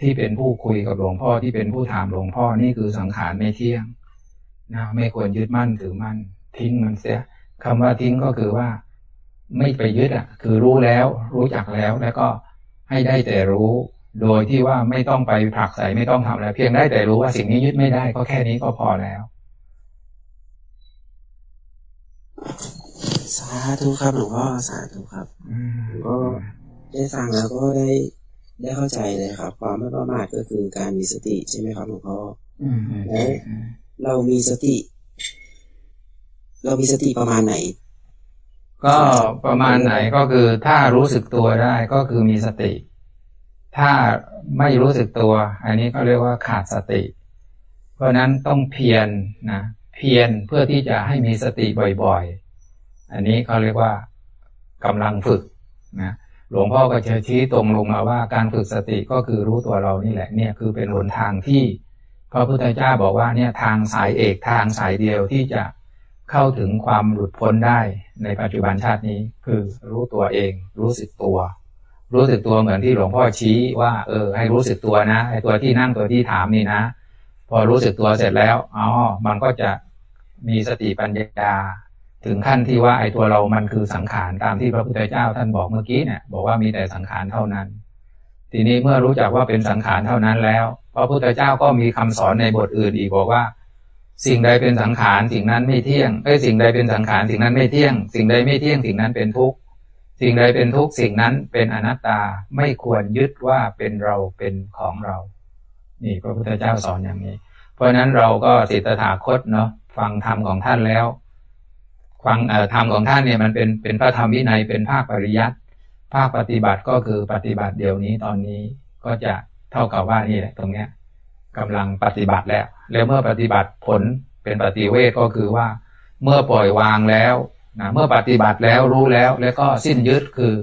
ที่เป็นผู้คุยกับหลวงพ่อที่เป็นผู้ถามหลวงพ่อนี่คือสังขารไม่เที่ยงนะไม่ควรยึดมั่นถือมั่นทิ้งมันเสียคำว่าทิ้งก็คือว่า ไม่ไปยึดอะ คือรู้แล้ว รู้จักแล้วแล้วก็ให้ได้แต่รู้ โดยที่ว่าไม่ต้องไปผลักใส่ไม่ต้องทำอะไรเพียงได้แต่รู้ว่าสิ่งนี้ยึดไม่ได้ก็แค่นี้ก็พอแล้ว สาธุครับหลวงพ่อสาธุครับก็ได้ฟังแล้วก็ได้ได้เข้าใจเลยครับ ความไม่ประมาทก็คือการมีสติใช่ไหมครับหลวงพ่อแล้วเรามีสติ เรามีสติประมาณไหน ก็ประมาณไหนก็คือถ้ารู้สึกตัวได้ก็คือมีสติ ถ้าไม่รู้สึกตัว อันนี้ก็เรียกว่าขาดสติ เพราะนั้นต้องเพียรนะเพียรเพื่อที่จะให้มีสติบ่อยๆ อันนี้เขาเรียกว่ากำลังฝึกนะหลวงพ่อก็จะชี้ตรงลงมาว่าการฝึกสติก็คือรู้ตัวเรานี่แหละเนี่ยคือเป็นหนทางที่พระพุทธเจ้าบอกว่าเนี่ยทางสายเอกทางสายเดียวที่จะเข้าถึงความหลุดพ้นได้ในปัจจุบันชาตินี้คือรู้ตัวเอง รู้สึกตัว รู้สึกตัวเหมือนที่หลวงพ่อชี้ว่าเออให้รู้สึกตัวนะไอ้ตัวที่นั่งตัวที่ถามนี่นะ พอรู้สึกตัวเสร็จแล้วอ๋อมันก็จะมีสติปัญญา ถึงขั้นที่ว่าไอ้ตัวเรามันคือสังขารตามที่พระพุทธเจ้าท่านบอกเมื่อกี้เนี่ยบอกว่ามีแต่สังขารเท่านั้น ทีนี้เมื่อรู้จักว่าเป็นสังขารเท่านั้นแล้ว พระพุทธเจ้าก็มีคำสอนในบทอื่นอีกบอกว่า สิ่งใดเป็นสังขารสิ่งนั้นไม่เที่ยงไอ้สิ่งใดเป็นสังขารสิ่งนั้นไม่เที่ยง สิ่งใดไม่เที่ยงสิ่งนั้นเป็นทุกข์สิ่งใดเป็นทุกข์สิ่งนั้นเป็นอนัตตาไม่ควรยึดว่าเป็นเราเป็นของเรา นี่พระพุทธเจ้าสอนอย่างนี้ เพราะฉะนั้นเราก็สิทธาคตเนาะฟังธรรมของท่านแล้ว ฟังธรรมของท่านเนี่ยมันเป็นเป็นพระธรรมวินัยเป็นภาคปริยัติภาคปฏิบัติก็คือปฏิบัติเดี๋ยวนี้ตอนนี้ก็จะเท่ากับว่านี่แหละตรงเนี้ยกำลังปฏิบัติแล้ว แล้วเมื่อปฏิบัติผลเป็นปฏิเวทก็คือว่าเมื่อปล่อยวางแล้วนะเมื่อปฏิบัติแล้วรู้แล้ว แล้วก็สิ้นยึดคือ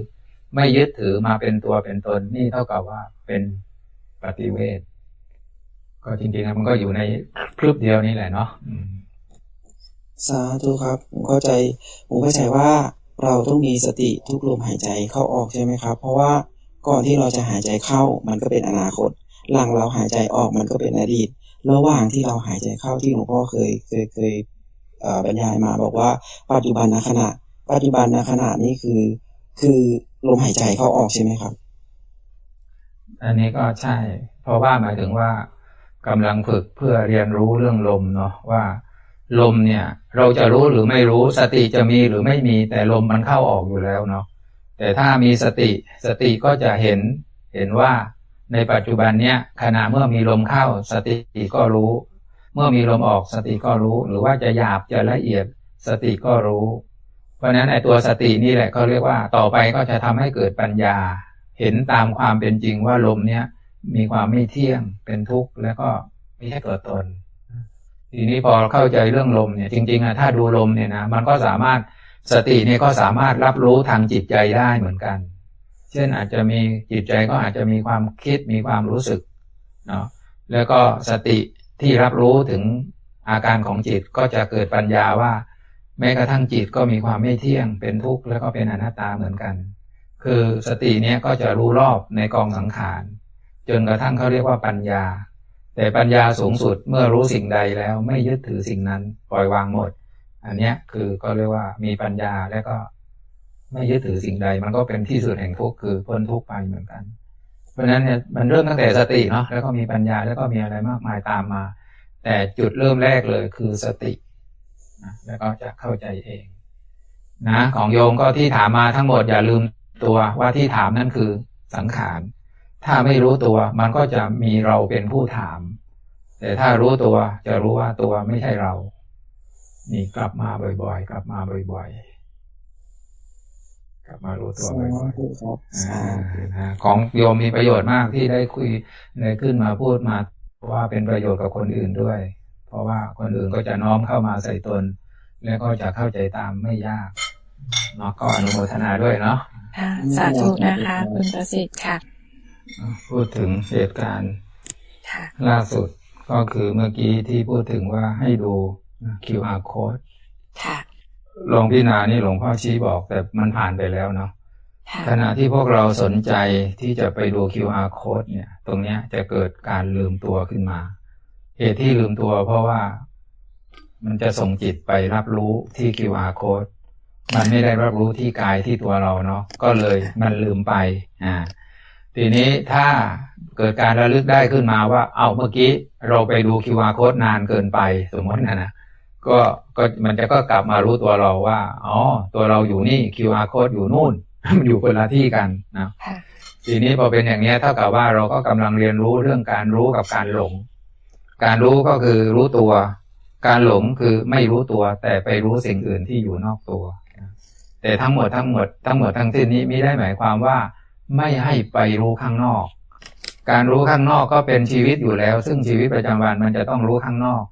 ไม่ยึดถือมาเป็นตัวเป็นตนนี่เท่ากับว่าเป็นปฏิเวทก็จริงๆนะมันก็อยู่ในพรึบเดียวนี้แหละเนาะ สาธุครับผมเข้าใจผมเข้าใจว่าเราต้องมีสติทุกลมหายใจเข้าออกใช่ไหมครับ เพราะว่าก่อนที่เราจะหายใจเข้ามันก็เป็นอนาคต หลังเราหายใจออกมันก็เป็นอดีต ระหว่างที่เราหายใจเข้าที่หลวงพ่อเคยเคยเคยบรรยายมาบอกว่าปัจจุบันนขณะ ปัจจุบันนขณะนี้คือ คือลมหายใจเข้าออกใช่ไหมครับ อันนี้ก็ใช่ เพราะว่าหมายถึงว่ากำลังฝึกเพื่อเรียนรู้เรื่องลมเนาะว่า ลมเนี่ย เราจะรู้หรือไม่รู้สติจะมีหรือไม่มี แต่ลมมันเข้าออกอยู่แล้วเนาะแต่ถ้ามีสติสติก็จะเห็นเห็นว่าในปัจจุบันเนี้ยขณะเมื่อมีลมเข้าสติก็รู้ เมื่อมีลมออกสติก็รู้ หรือว่าจะหยาบจะละเอียดสติก็รู้ เพราะฉะนั้นไอ้ตัวสตินี่แหละเขาเรียกว่าต่อไปก็จะทำให้เกิดปัญญา เห็นตามความเป็นจริงว่าลมเนี้ยมีความไม่เที่ยงเป็นทุกข์แล้วก็ไม่ใช่ตัวตน ทีนี้พอเข้าใจเรื่องลมเนี่ยจริงๆอะถ้าดูลมเนี่ยนะมันก็สามารถสติเนี่ยก็สามารถรับรู้ทางจิตใจได้เหมือนกัน เช่นอาจจะมีจิตใจก็อาจจะมีความคิดมีความรู้สึกเนาะแล้วก็สติที่รับรู้ถึงอาการของจิตก็จะเกิดปัญญาว่า แม้กระทั่งจิตก็มีความไม่เที่ยง เป็นทุกข์แล้วก็เป็นอนัตตาเหมือนกัน คือสติเนี้ยก็จะรู้รอบในกองสังขาร จนกระทั่งเขาเรียกว่าปัญญา แต่ปัญญาสูงสุดเมื่อรู้สิ่งใดแล้วไม่ยึดถือสิ่งนั้น ปล่อยวางหมด อันนี้คือก็เรียกว่ามีปัญญาแล้วก็ไม่ยึดถือสิ่งใด มันก็เป็นที่สุดแห่งทุกข์คือพ้นทุกข์ไปเหมือนกัน เพราะฉะนั้นเนี่ยมันเริ่มตั้งแต่สติเนาะแล้วก็มีปัญญาแล้วก็มีอะไรมากมายตามมา แต่จุดเริ่มแรกเลยคือสตินะแล้วก็จะเข้าใจเองนะของโยมก็ที่ถามมาทั้งหมดอย่าลืมตัวว่าที่ถามนั่นคือสังขาร ถ้าไม่รู้ตัวมันก็จะมีเราเป็นผู้ถาม แต่ถ้ารู้ตัวจะรู้ว่าตัวไม่ใช่เรา นี่กลับมาบ่อยๆ กลับมาบ่อยๆ กลับมารู้ตัวบ่อยๆของโยมมีประโยชน์มากที่ได้คุยได้ขึ้นมาพูดมาว่าเป็นประโยชน์กับคนอื่นด้วย เพราะว่าคนอื่นก็จะน้อมเข้ามาใส่ตน แล้วก็จะเข้าใจตามไม่ยากเนาะก็อนุโมทนาด้วยเนาะสาธุนะคะ คุณประสิทธิ์ค่ะ พูดถึงเหตุการณ์ล่าสุดก็คือเมื่อกี้ที่พูดถึงว่าให้ดู QR code ลงพิจารณานี่หลวงพ่อชี้บอกแต่มันผ่านไปแล้วเนาะขณะที่พวกเราสนใจที่จะไปดู QR code เนี่ย ตรงนี้จะเกิดการลืมตัวขึ้นมา เหตุที่ลืมตัวเพราะว่ามันจะส่งจิตไปรับรู้ที่ QR code มันไม่ได้รับรู้ที่กายที่ตัวเราเนาะก็เลยมันลืมไปอ่า ทีนี้ถ้าเกิดการระลึกได้ขึ้นมาว่า เอาเมื่อกี้เราไปดูคิวอาร์โค้ดนานเกินไปสมมตินะนะก็ก็มันจะก็กลับมารู้ตัวเราว่าอ๋อตัวเราอยู่นี่คิวอาร์โค้ดอยู่นู่นมันอยู่คนละที่กันนะทีนี้พอเป็นอย่างนี้เท่ากับว่าเราก็กำลังเรียนรู้เรื่องการรู้กับการหลง การรู้ก็คือรู้ตัว การหลงคือไม่รู้ตัว แต่ไปรู้สิ่งอื่นที่อยู่นอกตัว แต่ทั้งหมดทั้งหมดทั้งหมดทั้งสิ้นนี้ไม่ได้หมายความว่า ไม่ให้ไปรู้ข้างนอก การรู้ข้างนอกก็เป็นชีวิตอยู่แล้ว ซึ่งชีวิตประจำวันมันจะต้องรู้ข้างนอก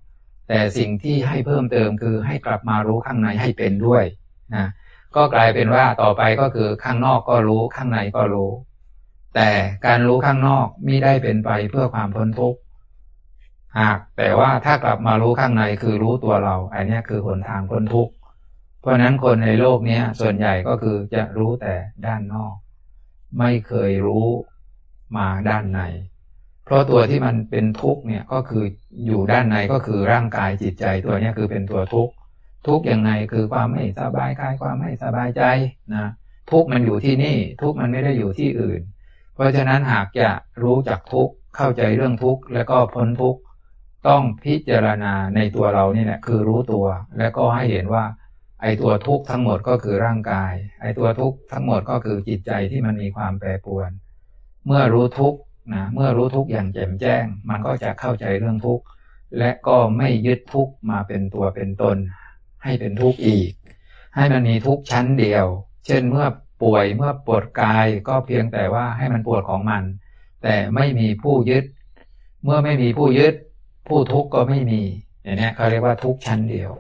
แต่สิ่งที่ให้เพิ่มเติมคือให้กลับมารู้ข้างในให้เป็นด้วยนะก็กลายเป็นว่าต่อไปก็คือข้างนอกก็รู้ข้างในก็รู้ แต่การรู้ข้างนอกมิได้เป็นไปเพื่อความพ้นทุกข์หากแต่ว่าถ้ากลับมารู้ข้างในคือรู้ตัวเรา อันนี้คือหนทางพ้นทุกข์เพราะนั้นคนในโลกนี้ส่วนใหญ่ก็คือจะรู้แต่ด้านนอก ไม่เคยรู้มาด้านใน เพราะตัวที่มันเป็นทุกข์เนี่ยก็คืออยู่ด้านในก็คือร่างกายจิตใจตัวนี้คือเป็นตัวทุกข์ทุกข์อย่างไงคือความไม่สบายกายความไม่สบายใจนะทุกข์มันอยู่ที่นี่ ทุกข์มันไม่ได้อยู่ที่อื่น เพราะฉะนั้นหากจะรู้จักทุกข์เข้าใจเรื่องทุกข์แล้วก็พ้นทุกข์ต้องพิจารณาในตัวเรานี่แหละคือรู้ตัว แล้วก็ให้เห็นว่า ไอตัวทุกข์ทั้งหมดก็คือร่างกาย ไอตัวทุกข์ทั้งหมดก็คือจิตใจที่มันมีความแปรปรวน เมื่อรู้ทุกข์นะเมื่อรู้ทุกข์อย่างแจ่มแจ้ง มันก็จะเข้าใจเรื่องทุกข์และก็ไม่ยึดทุกข์มาเป็นตัวเป็นตน ให้เป็นทุกข์อีก ให้มันมีทุกข์ชั้นเดียว เช่นเมื่อป่วยเมื่อปวดกายก็เพียงแต่ว่าให้มันปวดของมัน แต่ไม่มีผู้ยึด เมื่อไม่มีผู้ยึด ผู้ทุกข์ก็ไม่มีอย่างนี้เขาเรียกว่าทุกข์ชั้นเดียว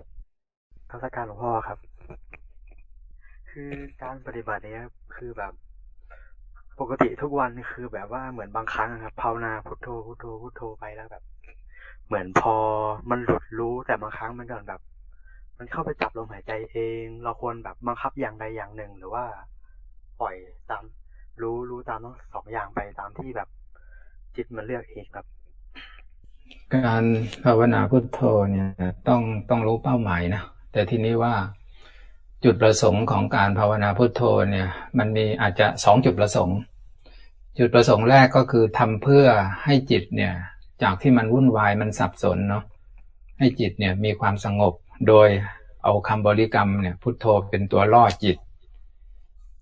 ทัศการหลวงพ่อครับ คือการปฏิบัติเนี้ยคือแบบปกติทุกวันคือแบบว่าเหมือนบางครั้งครับภาวนาพุทโธพุทโธพุทโธไปแล้วแบบ เหมือนพอมันหลุดรู้แต่บางครั้งมันก็แบบมมันเข้าไปจับลมหายใจเอง เราควรแบบบังคับอย่างใดอย่างหนึ่ง หรือว่าปล่อยตามรู้รู้ตามทั้งสองอย่างไปตามที่แบบ จิตมันเลือกเองครับ การภาวนาพุทโธเนี่ย ต้องต้องรู้เป้าหมายนะ แต่ทีนี้ว่าจุดประสงค์ของการภาวนาพุทโธเนี่ย มันมีอาจจะสองจุดประสงค์ จุดประสงค์แรกก็คือทำเพื่อให้จิตเนี่ย จากที่มันวุ่นวายมันสับสนเนาะให้จิตเนี่ยมีความสงบโดยเอาคำบริกรรมเนี่ย พุทโธเป็นตัวล่อจิต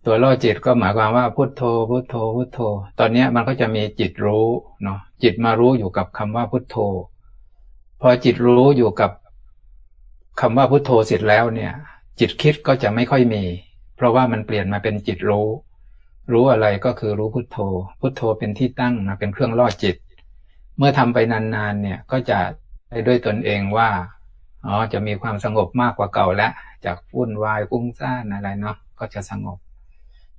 ตัวล่อจิตก็หมายความว่าพุทโธ พุทโธ พุทโธ ตอนนี้มันก็จะมีจิตรู้เนาะจิตมารู้อยู่กับคำว่าพุทโธ พอจิตรู้อยู่กับ คำว่าพุทโธเสร็จแล้วเนี่ย จิตคิดก็จะไม่ค่อยมี เพราะว่ามันเปลี่ยนมาเป็นจิตรู้ รู้อะไรก็คือรู้พุทโธ พุทโธเป็นที่ตั้งนะเป็นเครื่องล่อจิต เมื่อทำไปนานๆเนี่ยก็จะได้ด้วยตนเองว่าอ๋อจะมีความสงบมากกว่าเก่าแล้วจากวุ่นวายกุ้งซ่านอะไรเนาะก็จะสงบ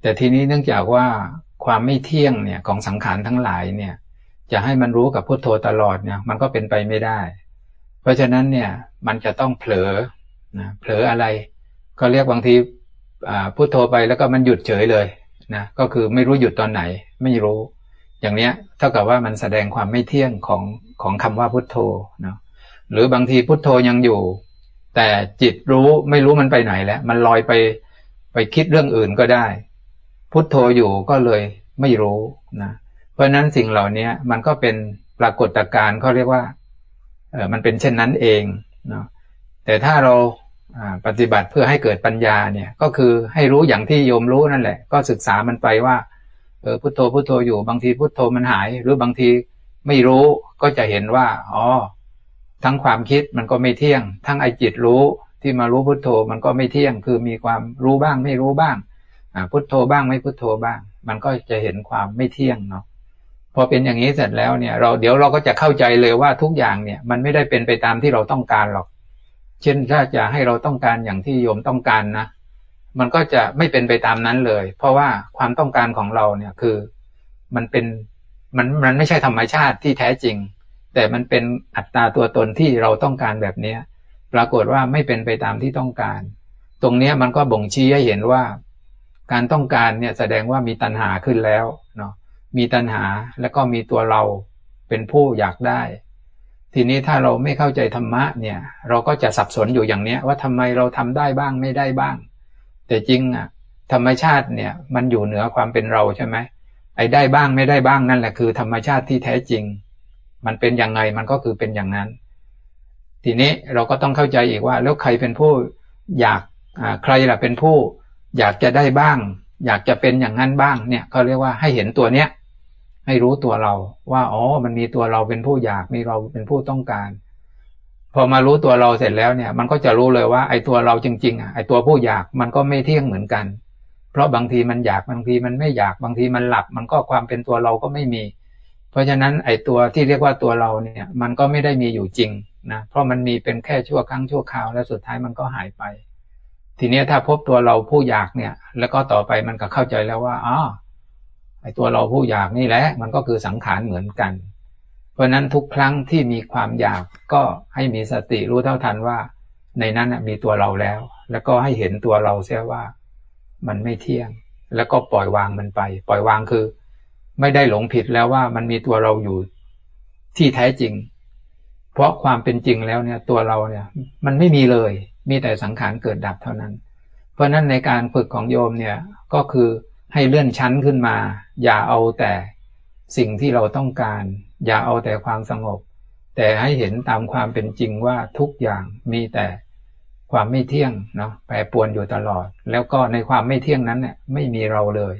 แต่ทีนี้เนื่องจากว่าความไม่เที่ยงเนี่ยของสังขารทั้งหลายเนี่ย จะให้มันรู้กับพุทโธตลอดเนี่ย มันก็เป็นไปไม่ได้ เพราะฉะนั้นเนี่ยมันจะต้องเผลอนะเผลออะไร ก็เรียกบางทีพุทโธไปแล้วก็มันหยุดเฉยเลยนะก็คือไม่รู้หยุดตอนไหน ไม่รู้ อย่างเนี้ยเท่ากับว่ามันแสดงความไม่เที่ยงของของคำว่าพุทโธเนาะหรือบางทีพุทโธยังอยู่ แต่จิตรู้ไม่รู้มันไปไหนแล้ว มันลอยไปไปคิดเรื่องอื่นก็ได้ พุทโธอยู่ก็เลยไม่รู้นะเพราะฉะนั้นสิ่งเหล่านี้มันก็เป็นปรากฏการณ์เขาเรียกว่า เออมันเป็นเช่นนั้นเองเนาะแต่ถ้าเราปฏิบัติเพื่อให้เกิดปัญญาเนี่ยก็คือให้รู้อย่างที่โยมรู้นั่นแหละ ก็ศึกษามันไปว่าเออพุทโธพุทโธอยู่บางทีพุทโธมันหาย หรือบางทีไม่รู้ก็จะเห็นว่าอ๋อทั้งความคิดมันก็ไม่เที่ยง ทั้งไอจิตรู้ที่มารู้พุทโธมันก็ไม่เที่ยง คือมีความรู้บ้างไม่รู้บ้างพุทโธบ้างไม่พุทโธบ้าง มันก็จะเห็นความไม่เที่ยงเนาะ พอเป็นอย่างนี้เสร็จแล้วเนี่ย เราเดี๋ยวเราก็จะเข้าใจเลยว่าทุกอย่างเนี่ย มันไม่ได้เป็นไปตามที่เราต้องการหรอก เช่นถ้าจะให้เราต้องการอย่างที่โยมต้องการนะมันก็จะไม่เป็นไปตามนั้นเลย เพราะว่าความต้องการของเราเนี่ยคือมันเป็นมันมันไม่ใช่ธรรมชาติที่แท้จริง แต่มันเป็นอัตราตัวตนที่เราต้องการแบบนี้ปรากฏว่าไม่เป็นไปตามที่ต้องการ ตรงนี้มันก็บ่งชี้ให้เห็นว่า การต้องการเนี่ยแสดงว่ามีตัณหาขึ้นแล้ว มีตัณหาแล้วก็มีตัวเราเป็นผู้อยากได้ ทีนี้ถ้าเราไม่เข้าใจธรรมะเนี่ย เราก็จะสับสนอยู่อย่างเนี้ย ว่าทำไมเราทำได้บ้างไม่ได้บ้าง แต่จริงอะธรรมชาติเนี่ยมันอยู่เหนือความเป็นเราใช่ไหมไอ้ได้บ้างไม่ได้บ้างนั่นแหละคือ ธรรมชาติที่แท้จริง มันเป็นอยังไงมันก็คือเป็นอย่างนั้น ทีนี้เราก็ต้องเข้าใจอีกว่า แล้วใครเป็นผู้อยากใครล่ะเป็นผู้ อยากจะได้บ้าง อยากจะเป็นอย่างนั้นบ้างเนี่ยเขาเรียกว่าให้เห็นตัวเนี้ย ให้รู้ตัวเรา ว่าอ๋อมันมีตัวเราเป็นผู้อยากมีเราเป็นผู้ต้องการ พอมารู้ตัวเราเสร็จแล้วเนี่ย มันก็จะรู้เลยว่าไอ้ตัวเราจริงๆอะไอ้ตัวผู้อยากมันก็ไม่เที่ยงเหมือนกัน เพราะบางทีมันอยากบางทีมันไม่อยากบางทีมันหลับ มันก็ความเป็นตัวเราก็ไม่มี เพราะฉะนั้นไอ้ตัวที่เรียกว่าตัวเราเนี่ย มันก็ไม่ได้มีอยู่จริงนะเพราะมันมีเป็นแค่ชั่วครั้งชั่วคราวแล้วสุดท้ายมันก็หายไป ทีนี้ถ้าพบตัวเราผู้อยากเนี่ย แล้วก็ต่อไปมันก็เข้าใจแล้วว่าอ๋อ ไอ้ตัวเราผู้อยากนี่แหละ มันก็คือสังขารเหมือนกัน เพราะนั้นทุกครั้งที่มีความอยากก็ให้มีสติรู้เท่าทันว่า ในนั้นมีตัวเราแล้ว แล้วก็ให้เห็นตัวเราเสียว่า มันไม่เที่ยง แล้วก็ปล่อยวางมันไป ปล่อยวางคือ ไม่ได้หลงผิดแล้วว่ามันมีตัวเราอยู่ที่แท้จริง เพราะความเป็นจริงแล้วเนี่ยตัวเราเนี่ย มันไม่มีเลย มีแต่สังขารเกิดดับเท่านั้น เพราะนั้นในการฝึกของโยมเนี่ยก็คือ ให้เลื่อนชั้นขึ้นมา อย่าเอาแต่สิ่งที่เราต้องการ อย่าเอาแต่ความสงบ แต่ให้เห็นตามความเป็นจริงว่าทุกอย่างมีแต่ความไม่เที่ยงเนาะแปรปวนอยู่ตลอด แล้วก็ในความไม่เที่ยงนั้นเนี่ยไม่มีเราเลย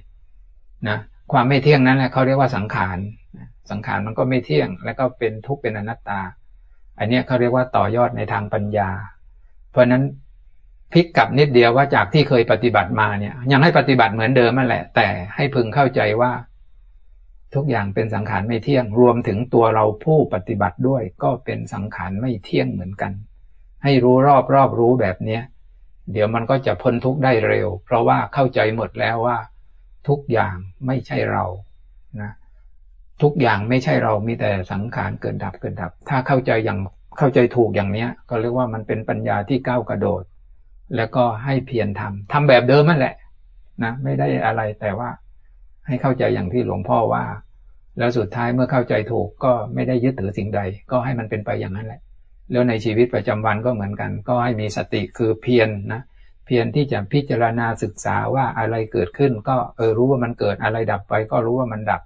นะความไม่เที่ยงนั้นแหละเขาเรียกว่าสังขารสังขารมันก็ไม่เที่ยง แล้วก็เป็นทุกข์เป็นอนัตตา อันนี้เขาเรียกว่าต่อยอดในทางปัญญา เพราะนั้น พลิกกลับนิดเดียวว่าจากที่เคยปฏิบัติมาเนี่ย ยังให้ปฏิบัติเหมือนเดิมนั่นแหละ แต่ให้พึงเข้าใจว่า ทุกอย่างเป็นสังขารไม่เที่ยง รวมถึงตัวเราผู้ปฏิบัติด้วยก็เป็นสังขารไม่เที่ยงเหมือนกัน ให้รู้รอบรอบรู้แบบเนี้ยเดี๋ยวมันก็จะพ้นทุกข์ได้เร็ว เพราะว่าเข้าใจหมดแล้วว่า ทุกอย่างไม่ใช่เรานะทุกอย่างไม่ใช่เรามีแต่สังขารเกิดดับเกิดดับ ถ้าเข้าใจอย่างเข้าใจถูกอย่างเนี้ย ก็เรียกว่ามันเป็นปัญญาที่ก้าวกระโดด แล้วก็ให้เพียรทำทำแบบเดิมนั่นแหละนะไม่ได้อะไรแต่ว่าให้เข้าใจอย่างที่หลวงพ่อว่า แล้วสุดท้ายเมื่อเข้าใจถูกก็ไม่ได้ยึดถือสิ่งใด ก็ให้มันเป็นไปอย่างนั้นแหละ แล้วในชีวิตประจำวันก็เหมือนกัน ก็ให้มีสติคือเพียรนนะเพียรที่จะพิจารณาศึกษาว่าอะไรเกิดขึ้น ก็เออรู้ว่ามันเกิดอะไรดับไป ก็รู้ว่ามันดับ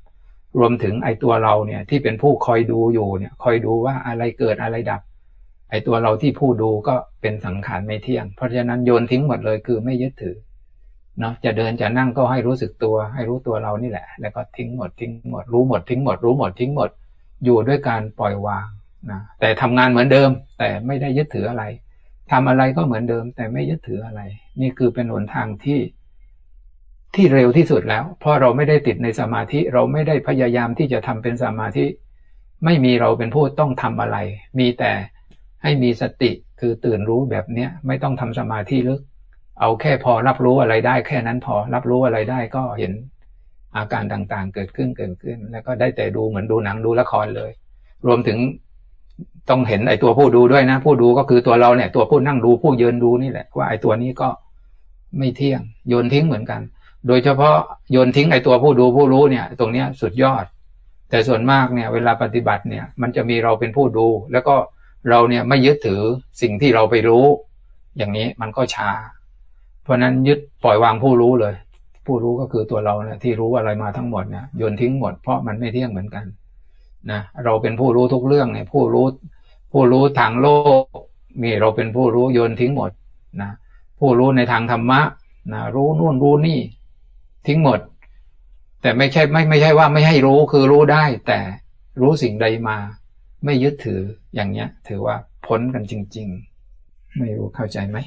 รวมถึงไอ้ตัวเราเนี่ยที่เป็นผู้คอยดูอยู่เนี่ยคอยดูว่าอะไรเกิดอะไรดับ อ้ตัวเราที่ผู้ดูก็เป็นสังขารไม่เที่ยง เพราะฉะนั้นโยนทิ้งหมดเลยคือไม่ยึดถือเนาะจะเดินจะนั่งก็ให้รู้สึกตัว ให้รู้ตัวเรานี่แหละ แล้วก็ทิ้งหมดทิ้งหมดรู้หมดทิ้งหมดรู้หมดทิ้งหมดอยู่ด้วยการปล่อยวางนะแต่ทำงานเหมือนเดิม แต่ไม่ได้ยึดถืออะไรทำอะไรก็เหมือนเดิม แต่ไม่ยึดถืออะไร นี่คือเป็นหนทางที่ที่เร็วที่สุดแล้ว เพราะเราไม่ได้ติดในสมาธิเราไม่ได้พยายามที่จะทำเป็นสมาธิ ไม่มีเราเป็นผู้ต้องทำอะไร มีแต่ ให้มีสติคือตื่นรู้แบบเนี้ยไม่ต้องทำสมาธิลึก เอาแค่พอรับรู้อะไรได้ แค่นั้นพอรับรู้อะไรได้ก็เห็นอาการต่างๆ เกิดขึ้นเกิดขึ้น แล้วก็ได้แต่ดูเหมือนดูหนังดูละครเลย รวมถึงต้องเห็นไอ้ตัวผู้ดูด้วยนะ ผู้ดูก็คือตัวเราเนี่ย ตัวผู้นั่งดูผู้ยืนดูนี่แหละว่าไอ้ตัวนี้ก็ไม่เที่ยง โยนทิ้งเหมือนกัน โดยเฉพาะโยนทิ้งไอ้ตัวผู้ดูผู้รู้เนี่ย ตรงเนี้ยสุดยอด แต่ส่วนมากเนี่ย เวลาปฏิบัติเนี่ย มันจะมีเราเป็นผู้ดู แล้วก็ เราเนี่ยไม่ยึดถือสิ่งที่เราไปรู้ อย่างนี้มันก็ช้า เพราะนั้นยึดปล่อยวางผู้รู้เลย ผู้รู้ก็คือตัวเราเนี่ยที่รู้อะไรมาทั้งหมดเนี่ยโยนทิ้งหมดเพราะมันไม่เที่ยงเหมือนกันนะเราเป็นผู้รู้ทุกเรื่องเนี่ยผู้รู้ ผู้รู้ทางโลก มีเราเป็นผู้รู้โยนทิ้งหมดนะผู้รู้ในทางธรรมะนะรู้นู่นรู้นี่ ทิ้งหมด แต่ไม่ใช่ไม่ไม่ใช่ว่าไม่ให้รู้คือรู้ได้ แต่รู้สิ่งใดมา ไม่ยึดถืออย่างเนี้ย ถือว่าพ้นกันจริง ๆ ไม่รู้เข้าใจไหม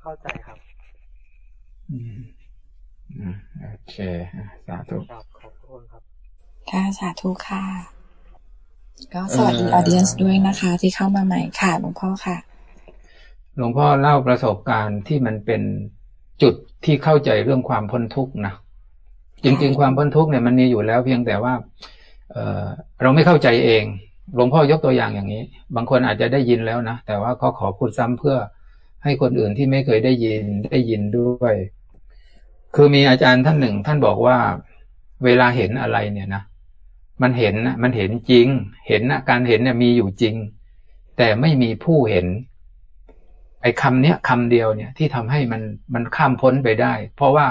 เข้าใจครับอืมโอเคสาธุขอบคุณครับค่ะสาธุค่ะ ก็สวัสดีออเดียนส์ด้วยนะคะ ที่เข้ามาใหม่ค่ะหลวงพ่อค่ะ หลวงพ่อเล่าประสบการณ์ที่มันเป็นจุดที่เข้าใจเรื่องความพ้นทุกข์นะจริง ๆ ความพ้นทุกข์เนี่ยมันมีอยู่แล้วเพียงแต่ว่า เราไม่เข้าใจเองหลวงพ่อยกตัวอย่างอย่างนี้ บางคนอาจจะได้ยินแล้วนะ แต่ว่าเขาขอพูดซ้ำเพื่อให้คนอื่นที่ไม่เคยได้ยินได้ยินด้วย คือมีอาจารย์ท่านหนึ่ง ท่านบอกว่าเวลาเห็นอะไรเนี่ยนะมันเห็นนะมันเห็นจริง เห็นนะการเห็นเนี่ยมีอยู่จริง แต่ไม่มีผู้เห็น ไอ้คำเนี้ยคำเดียวเนี่ยที่ทำให้มันมันข้ามพ้นไปได้ เพราะว่า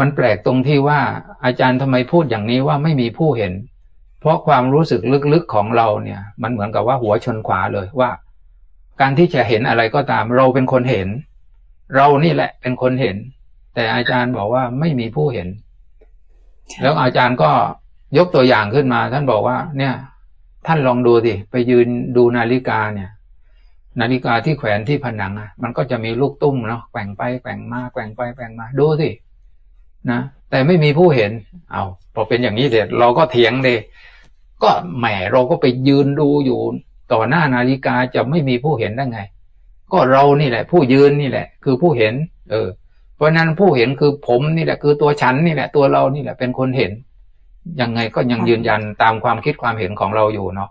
มันแปลกตรงที่ว่าอาจารย์ทำไมพูดอย่างนี้ว่าไม่มีผู้เห็น เพราะความรู้สึกลึกๆของเราเนี่ย มันเหมือนกับว่าหัวชนขวาเลยว่า การที่จะเห็นอะไรก็ตาม เราเป็นคนเห็น เรานี่แหละเป็นคนเห็น แต่อาจารย์บอกว่าไม่มีผู้เห็น แล้วอาจารย์ก็ยกตัวอย่างขึ้นมา ท่านบอกว่า เนี่ย ท่านลองดูสิไปยืนดูนาฬิกาเนี่ยนาฬิกาที่แขวนที่ผนังอะ มันก็จะมีลูกตุ้มเนาะแกว่งไปแกว่งมาแกว่งไปแกว่งมา ดูสิ นะแต่ไม่มีผู้เห็น เอาพอเป็นอย่างนี้เสร็จเราก็เถียงเลยก็แหมเราก็ไปยืนดูอยู่ต่อหน้านาฬิกาจะไม่มีผู้เห็นได้ไง ก็เรานี่แหละ ผู้ยืนนี่แหละ คือผู้เห็น เออ เพราะนั้นผู้เห็นคือผมนี่แหละ คือตัวฉันนี่แหละ ตัวเรานี่แหละเป็นคนเห็น ยังไงก็ยังยืนยันตามความคิดความเห็นของเราอยู่เนาะ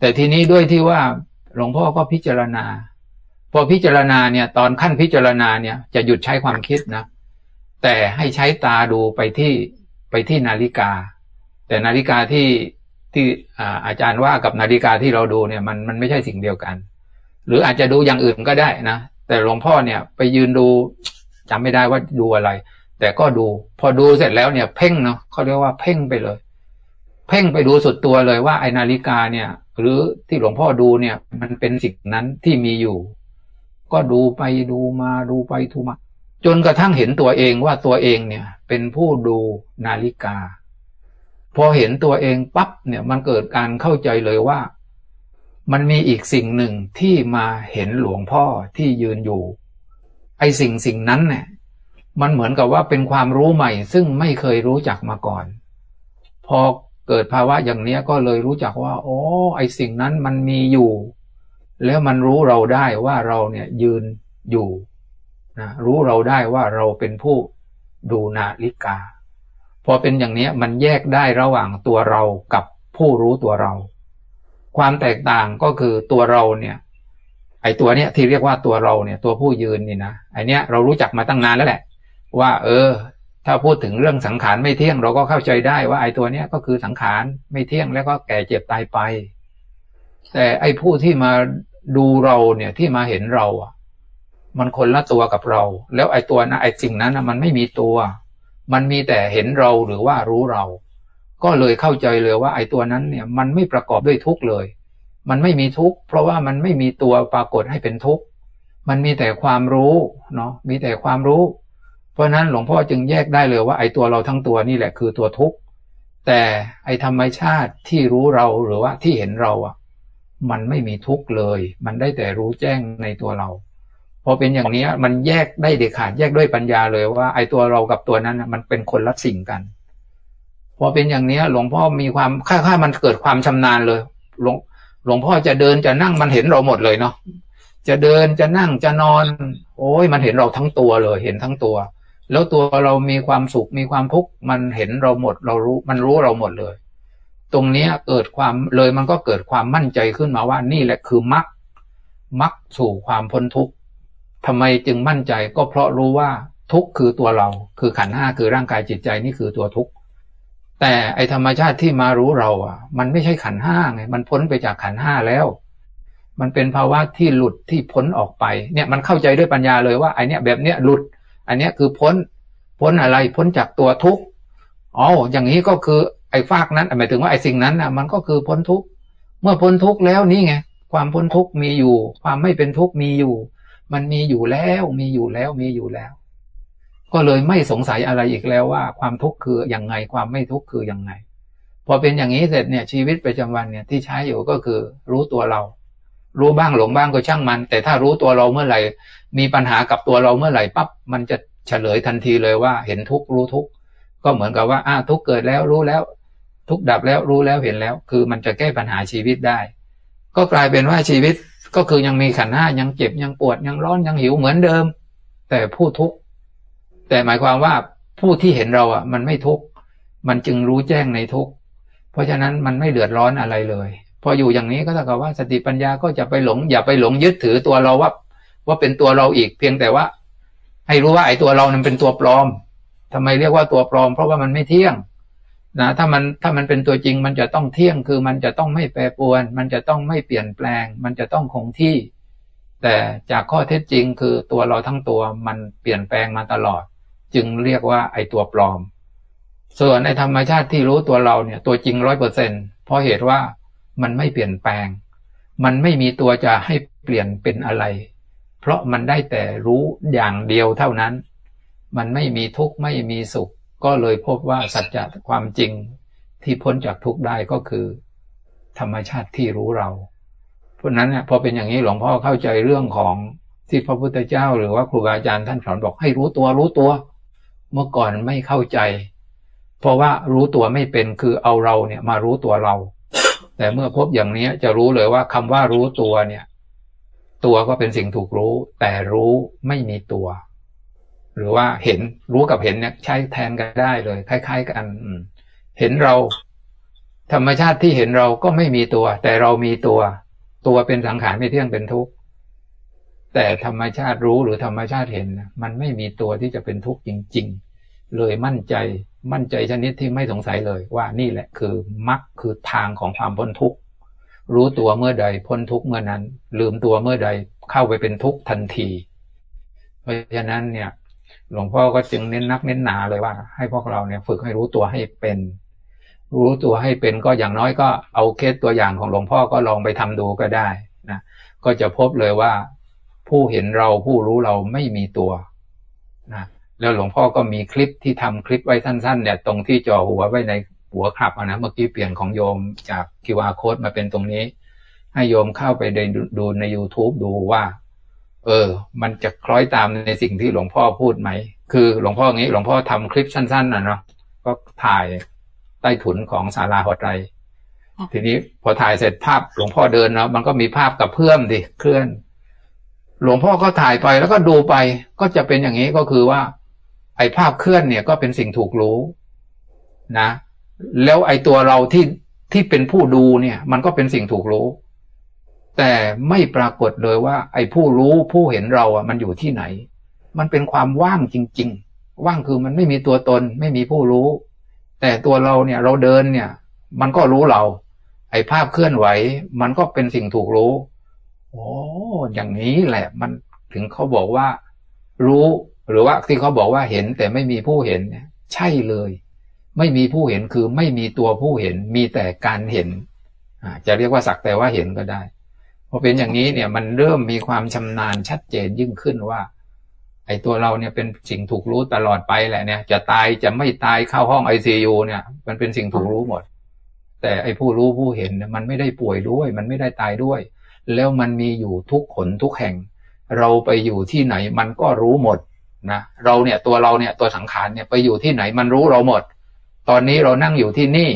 แต่ทีนี้ด้วยที่ว่าหลวงพ่อก็พิจารณา พอพิจารณาเนี่ย ตอนขั้นพิจารณาเนี่ย จะหยุดใช้ความคิดนะ แต่ให้ใช้ตาดูไปที่ไปที่นาฬิกา แต่นาฬิกาที่ที่อาจารย์ว่ากับนาฬิกาที่เราดูเนี่ยมันมันไม่ใช่สิ่งเดียวกัน หรืออาจจะดูอย่างอื่นก็ได้นะแต่หลวงพ่อเนี่ยไปยืนดูจำไม่ได้ว่าดูอะไร แต่ก็ดู พอดูเสร็จแล้วเนี่ยเพ่งเนาะเขาเรียกว่าเพ่งไปเลย เพ่งไปดูสุดตัวเลยว่าไอนาฬิกาเนี่ย หรือที่หลวงพ่อดูเนี่ย มันเป็นสิ่งนั้นที่มีอยู่ ก็ดูไปดูมาดูไปทูมา จนกระทั่งเห็นตัวเองว่าตัวเองเนี่ย เป็นผู้ดูนาฬิกา พอเห็นตัวเองปั๊บเนี่ยมันเกิดการเข้าใจเลยว่า มันมีอีกสิ่งหนึ่งที่มาเห็นหลวงพ่อที่ยืนอยู่ ไอสิ่งสิ่งนั้นเนี่ยมันเหมือนกับว่าเป็นความรู้ใหม่ ซึ่งไม่เคยรู้จักมาก่อน พอเกิดภาวะอย่างนี้ก็เลยรู้จักว่า โอ้ไอสิ่งนั้นมันมีอยู่ แล้วมันรู้เราได้ว่าเราเนี่ยยืนอยู่ นะรู้เราได้ว่าเราเป็นผู้ดูนาฬิกา พอเป็นอย่างนี้มันแยกได้ระหว่างตัวเรากับผู้รู้ตัวเรา ความแตกต่างก็คือตัวเราเนี่ย ไอตัวเนี้ยที่เรียกว่าตัวเราเนี่ย ตัวผู้ยืนนี่นะไอเนี้ยเรารู้จักมาตั้งนานแล้วแหละ ว่า เออ ถ้าพูดถึงเรื่องสังขารไม่เที่ยง เราก็เข้าใจได้ว่าไอตัวเนี้ยก็คือสังขารไม่เที่ยงแล้วก็แก่เจ็บตายไป แต่ไอผู้ที่มาดูเราเนี่ยที่มาเห็นเราอะ มันคนละตัวกับเรา แล้วไอ้ตัวนะไอ้สิ่งนั้นนะมันไม่มีตัว มันมีแต่เห็นเราหรือว่ารู้เรา ก็เลยเข้าใจเลยว่า ไอ้ตัวนั้นเนี่ยมันไม่ประกอบด้วยทุกข์เลย มันไม่มีทุกข์เพราะว่ามันไม่มีตัวปรากฏให้เป็นทุกข์มันมีแต่ความรู้เนาะมีแต่ความรู้ เพราะนั้นหลวงพ่อจึงแยกได้เลยว่าไอ้ตัวเราทั้งตัวนี่แหละคือตัวทุกข์แต่ไอ้ธรรมชาติที่รู้เราหรือว่าที่เห็นเราอะ มันไม่มีทุกข์เลย มันได้แต่รู้แจ้งในตัวเรา พอเป็นอย่างนี้มันแยกได้เด็ดขาดแยกด้วยปัญญาเลยว่า ไอ้ตัวเรากับตัวนั้นมันเป็นคนละสิ่งกัน พอเป็นอย่างนี้หลวงพ่อมีความค่าค่ามันเกิดความชำนาญเลย หลวงหลวงพ่อจะเดินจะนั่งมันเห็นเราหมดเลยเนาะจะเดินจะนั่งจะนอน โอ้ยมันเห็นเราทั้งตัวเลย เห็นทั้งตัว แล้วตัวเรามีความสุขมีความทุกข์มันเห็นเราหมด เรารู้ มันรู้เราหมดเลย ตรงนี้เกิดความเลยมันก็เกิดความมั่นใจขึ้นมาว่านี่แหละคือมรรคมรรคสู่ความพ้นทุกข์ ทำไมจึงมั่นใจก็เพราะรู้ว่าทุกข์คือตัวเรา คือขันห้าคือร่างกายจิตใจนี่คือตัวทุกข์แต่ไอธรรมชาติที่มารู้เราอะ มันไม่ใช่ขันห้าไงมันพ้นไปจากขันห้าแล้ว มันเป็นภาวะที่หลุดที่พ้นออกไป เนี่ยมันเข้าใจด้วยปัญญาเลยว่าไอเนี้ยแบบเนี้ยหลุด อันเนี้ยคือพ้น พ้นอะไรพ้นจากตัวทุกข์อ๋ออย่างนี้ก็คือไอ้ฟากนั้นหมายถึงว่าไอ้สิ่งนั้นอะ มันก็คือพ้นทุกข์เมื่อพ้นทุกข์แล้วนี่ไงความพ้นทุกข์มีอยู่ ความไม่เป็นทุกข์มีอยู่ มันมีอยู่แล้วมีอยู่แล้วมีอยู่แล้ว ก็เลยไม่สงสัยอะไรอีกแล้วว่า ความทุกข์คืออย่างไงความไม่ทุกข์คืออย่างไงพอเป็นอย่างนี้เสร็จเนี่ยชีวิตประจำวันเนี่ยที่ใช้อยู่ก็คือรู้ตัวเรา รู้บ้างหลงบ้างก็ช่างมัน แต่ถ้ารู้ตัวเราเมื่อไหร่ มีปัญหากับตัวเราเมื่อไหร่ปั๊บมันจะเฉลยทันทีเลยว่า เห็นทุกข์รู้ทุกข์ก็เหมือนกับว่าอ้าทุกข์เกิดแล้วรู้แล้ว ทุกดับแล้วรู้แล้วเห็นแล้ว คือมันจะแก้ปัญหาชีวิตได้ ก็กลายเป็นว่าชีวิตก็คือยังมีขันห้ายังเจ็บยังปวดยังร้อนยังหิวเหมือนเดิม แต่ผู้ทุกข์แต่หมายความว่าผู้ที่เห็นเราอะ มันไม่ทุกข์มันจึงรู้แจ้งในทุกข์เพราะฉะนั้นมันไม่เดือดร้อนอะไรเลย พออยู่อย่างนี้ก็เท่ากับว่าสติปัญญาก็จะไปหลง อย่าไปหลงยึดถือตัวเราว่า ว่าเป็นตัวเราอีกเพียงแต่ว่า ให้รู้ว่าไอ้ตัวเรานั้นเป็นตัวปลอมทำไมเรียกว่าตัวปลอม เพราะว่ามันไม่เที่ยง นะถ้ามันถ้ามันเป็นตัวจริงมันจะต้องเที่ยงคือมันจะต้องไม่แปรปรวน มันจะต้องไม่เปลี่ยนแปลง มันจะต้องคงที่ แต่จากข้อเท็จจริงคือตัวเราทั้งตัวมันเปลี่ยนแปลงมาตลอด จึงเรียกว่าไอตัวปลอม ส่วนในธรรมชาติที่รู้ตัวเราเนี่ยตัวจริงร้อยเปอร์เซ็นเพราะเหตุว่ามันไม่เปลี่ยนแปลง มันไม่มีตัวจะให้เปลี่ยนเป็นอะไร เพราะมันได้แต่รู้อย่างเดียวเท่านั้น มันไม่มีทุกข์ไม่มีสุข ก็เลยพบว่าสัจจะความจริงที่พ้นจากทุกข์ได้ก็คือ ธรรมชาติที่รู้เรา เพราะนั้นเนี่ยพอเป็นอย่างนี้หลวงพ่อเข้าใจเรื่องของที่พระพุทธเจ้า หรือว่าครูบาอาจารย์ท่านสอนบอกให้รู้ตัวรู้ตัว เมื่อก่อนไม่เข้าใจ เพราะว่ารู้ตัวไม่เป็นคือเอาเราเนี่ยมารู้ตัวเรา แต่เมื่อพบอย่างนี้จะรู้เลยว่าคำว่ารู้ตัวเนี่ย ตัวก็เป็นสิ่งถูกรู้ แต่รู้ไม่มีตัว หรือว่าเห็นรู้กับเห็นเนี่ย ใช้แทนกันได้เลย คล้าย ๆ กันเห็นเรา ธรรมชาติที่เห็นเราก็ไม่มีตัว แต่เรามีตัว ตัวเป็นสังขารไม่เที่ยงเป็นทุกข์แต่ธรรมชาติรู้หรือธรรมชาติเห็น มันไม่มีตัวที่จะเป็นทุกข์จริง ๆ เลยมั่นใจมั่นใจชนิดที่ไม่สงสัยเลยว่านี่แหละคือมรรคคือทางของความพ้นทุกข์รู้ตัวเมื่อใดพ้นทุกข์เมื่อนั้น ลืมตัวเมื่อใดเข้าไปเป็นทุกข์ทันที เพราะฉะนั้นเนี่ย หลวงพ่อก็จึงเน้นนักเน้นหนาเลยว่า ให้พวกเราเนี่ยฝึกให้รู้ตัวให้เป็น รู้ตัวให้เป็นก็อย่างน้อยก็เอาเคสตัวอย่างของหลวงพ่อก็ลองไปทำดูก็ได้นะก็จะพบเลยว่า ผู้เห็นเราผู้รู้เราไม่มีตัวนะแล้วหลวงพ่อก็มีคลิปที่ทำคลิปไว้สั้นๆเนี่ยตรงที่จ่อหัวไว้ในหัวขับนะเมื่อกี้เปลี่ยนของโยมจาก QR code มาเป็นตรงนี้ ให้โยมเข้าไปดูใน YouTube ดูว่า เออ มันจะคล้อยตามในสิ่งที่หลวงพ่อพูดไหม คือหลวงพ่ออย่างนี้ หลวงพ่อทำคลิปสั้นๆนะเนาะ ก็ถ่ายใต้ถุนของศาลาหอไตรทีนี้พอถ่ายเสร็จภาพหลวงพ่อเดินเนาะ มันก็มีภาพกับเพื่อมดิ เคลื่อน หลวงพ่อก็ถ่ายไปแล้วก็ดูไป ก็จะเป็นอย่างนี้ก็คือว่า ไอ้ภาพเคลื่อนเนี่ยก็เป็นสิ่งถูกรู้นะ แล้วไอ้ตัวเราที่ที่เป็นผู้ดูเนี่ย มันก็เป็นสิ่งถูกรู้ แต่ไม่ปรากฏเลยว่า ไอ้ผู้รู้ผู้เห็นเราอะมันอยู่ที่ไหน มันเป็นความว่างจริง ๆ ว่างคือมันไม่มีตัวตน ไม่มีผู้รู้ แต่ตัวเราเนี่ยเราเดินเนี่ย มันก็รู้เรา ไอ้ภาพเคลื่อนไหว มันก็เป็นสิ่งถูกรู้โอ้อย่างนี้แหละ มันถึงเขาบอกว่า รู้หรือว่าที่เขาบอกว่าเห็นแต่ไม่มีผู้เห็นเนี่ยใช่เลย ไม่มีผู้เห็นคือไม่มีตัวผู้เห็น มีแต่การเห็นจะเรียกว่าสักแต่ว่าเห็นก็ได้ พอเป็นอย่างนี้เนี่ยมันเริ่มมีความชำนาญชัดเจนยิ่งขึ้นว่า ไอ้ตัวเราเนี่ยเป็นสิ่งถูกรู้ตลอดไปแหละเนี่ย จะตายจะไม่ตายเข้าห้องไอซียูเนี่ย มันเป็นสิ่งถูกรู้หมด แต่ไอ้ผู้รู้ผู้เห็นมันไม่ได้ป่วยด้วย มันไม่ได้ตายด้วย แล้วมันมีอยู่ทุกขนทุกแห่ง เราไปอยู่ที่ไหนมันก็รู้หมดนะเราเนี่ยตัวเราเนี่ยตัวสังขารเนี่ยไปอยู่ที่ไหนมันรู้เราหมด ตอนนี้เรานั่งอยู่ที่นี่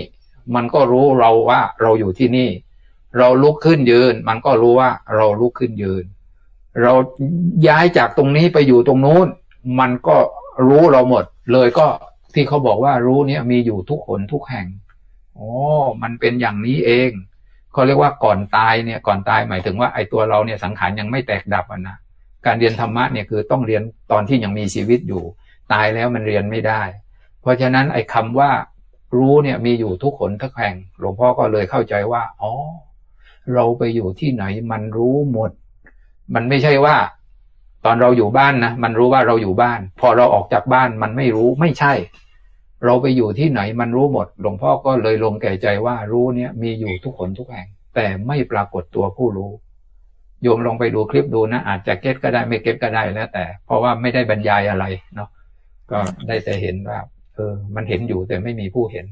มันก็รู้เราว่าเราอยู่ที่นี่ เราลุกขึ้นยืน มันก็รู้ว่าเราลุกขึ้นยืน เราย้ายจากตรงนี้ไปอยู่ตรงนู้น มันก็รู้เราหมด เลยก็ที่เขาบอกว่ารู้เนี่ยมีอยู่ทุกคนทุกแห่งโอ้มันเป็นอย่างนี้เองเขาเรียกว่าก่อนตายเนี่ยก่อนตายหมายถึงว่าไอ้ตัวเราเนี่ยสังขารยังไม่แตกดับนะการเรียนธรรมะเนี่ยคือต้องเรียนตอนที่ยังมีชีวิตอยู่ ตายแล้วมันเรียนไม่ได้ เพราะฉะนั้นไอ้คาว่ารู้เนี่ยมีอยู่ทุกคนทุกแห่ง หลวงพ่อก็เลยเข้าใจว่าอ๋อ เราไปอยู่ที่ไหนมันรู้หมด มันไม่ใช่ว่า ตอนเราอยู่บ้านนะมันรู้ว่าเราอยู่บ้าน พอเราออกจากบ้านมันไม่รู้ไม่ใช่ เราไปอยู่ที่ไหนมันรู้หมด หลวงพ่อก็เลยลงแก่ใจว่ารู้เนี้ยมีอยู่ทุกคนทุกแห่ง แต่ไม่ปรากฏตัวผู้รู้โยมลองไปดูคลิปดูนะ อาจจะเก็ตก็ได้ไม่เก็ตก็ได้แล้ว แต่ เพราะว่าไม่ได้บรรยายอะไรเนาะก็ได้แต่เห็นว่าเออ มันเห็นอยู่แต่ไม่มีผู้เห็น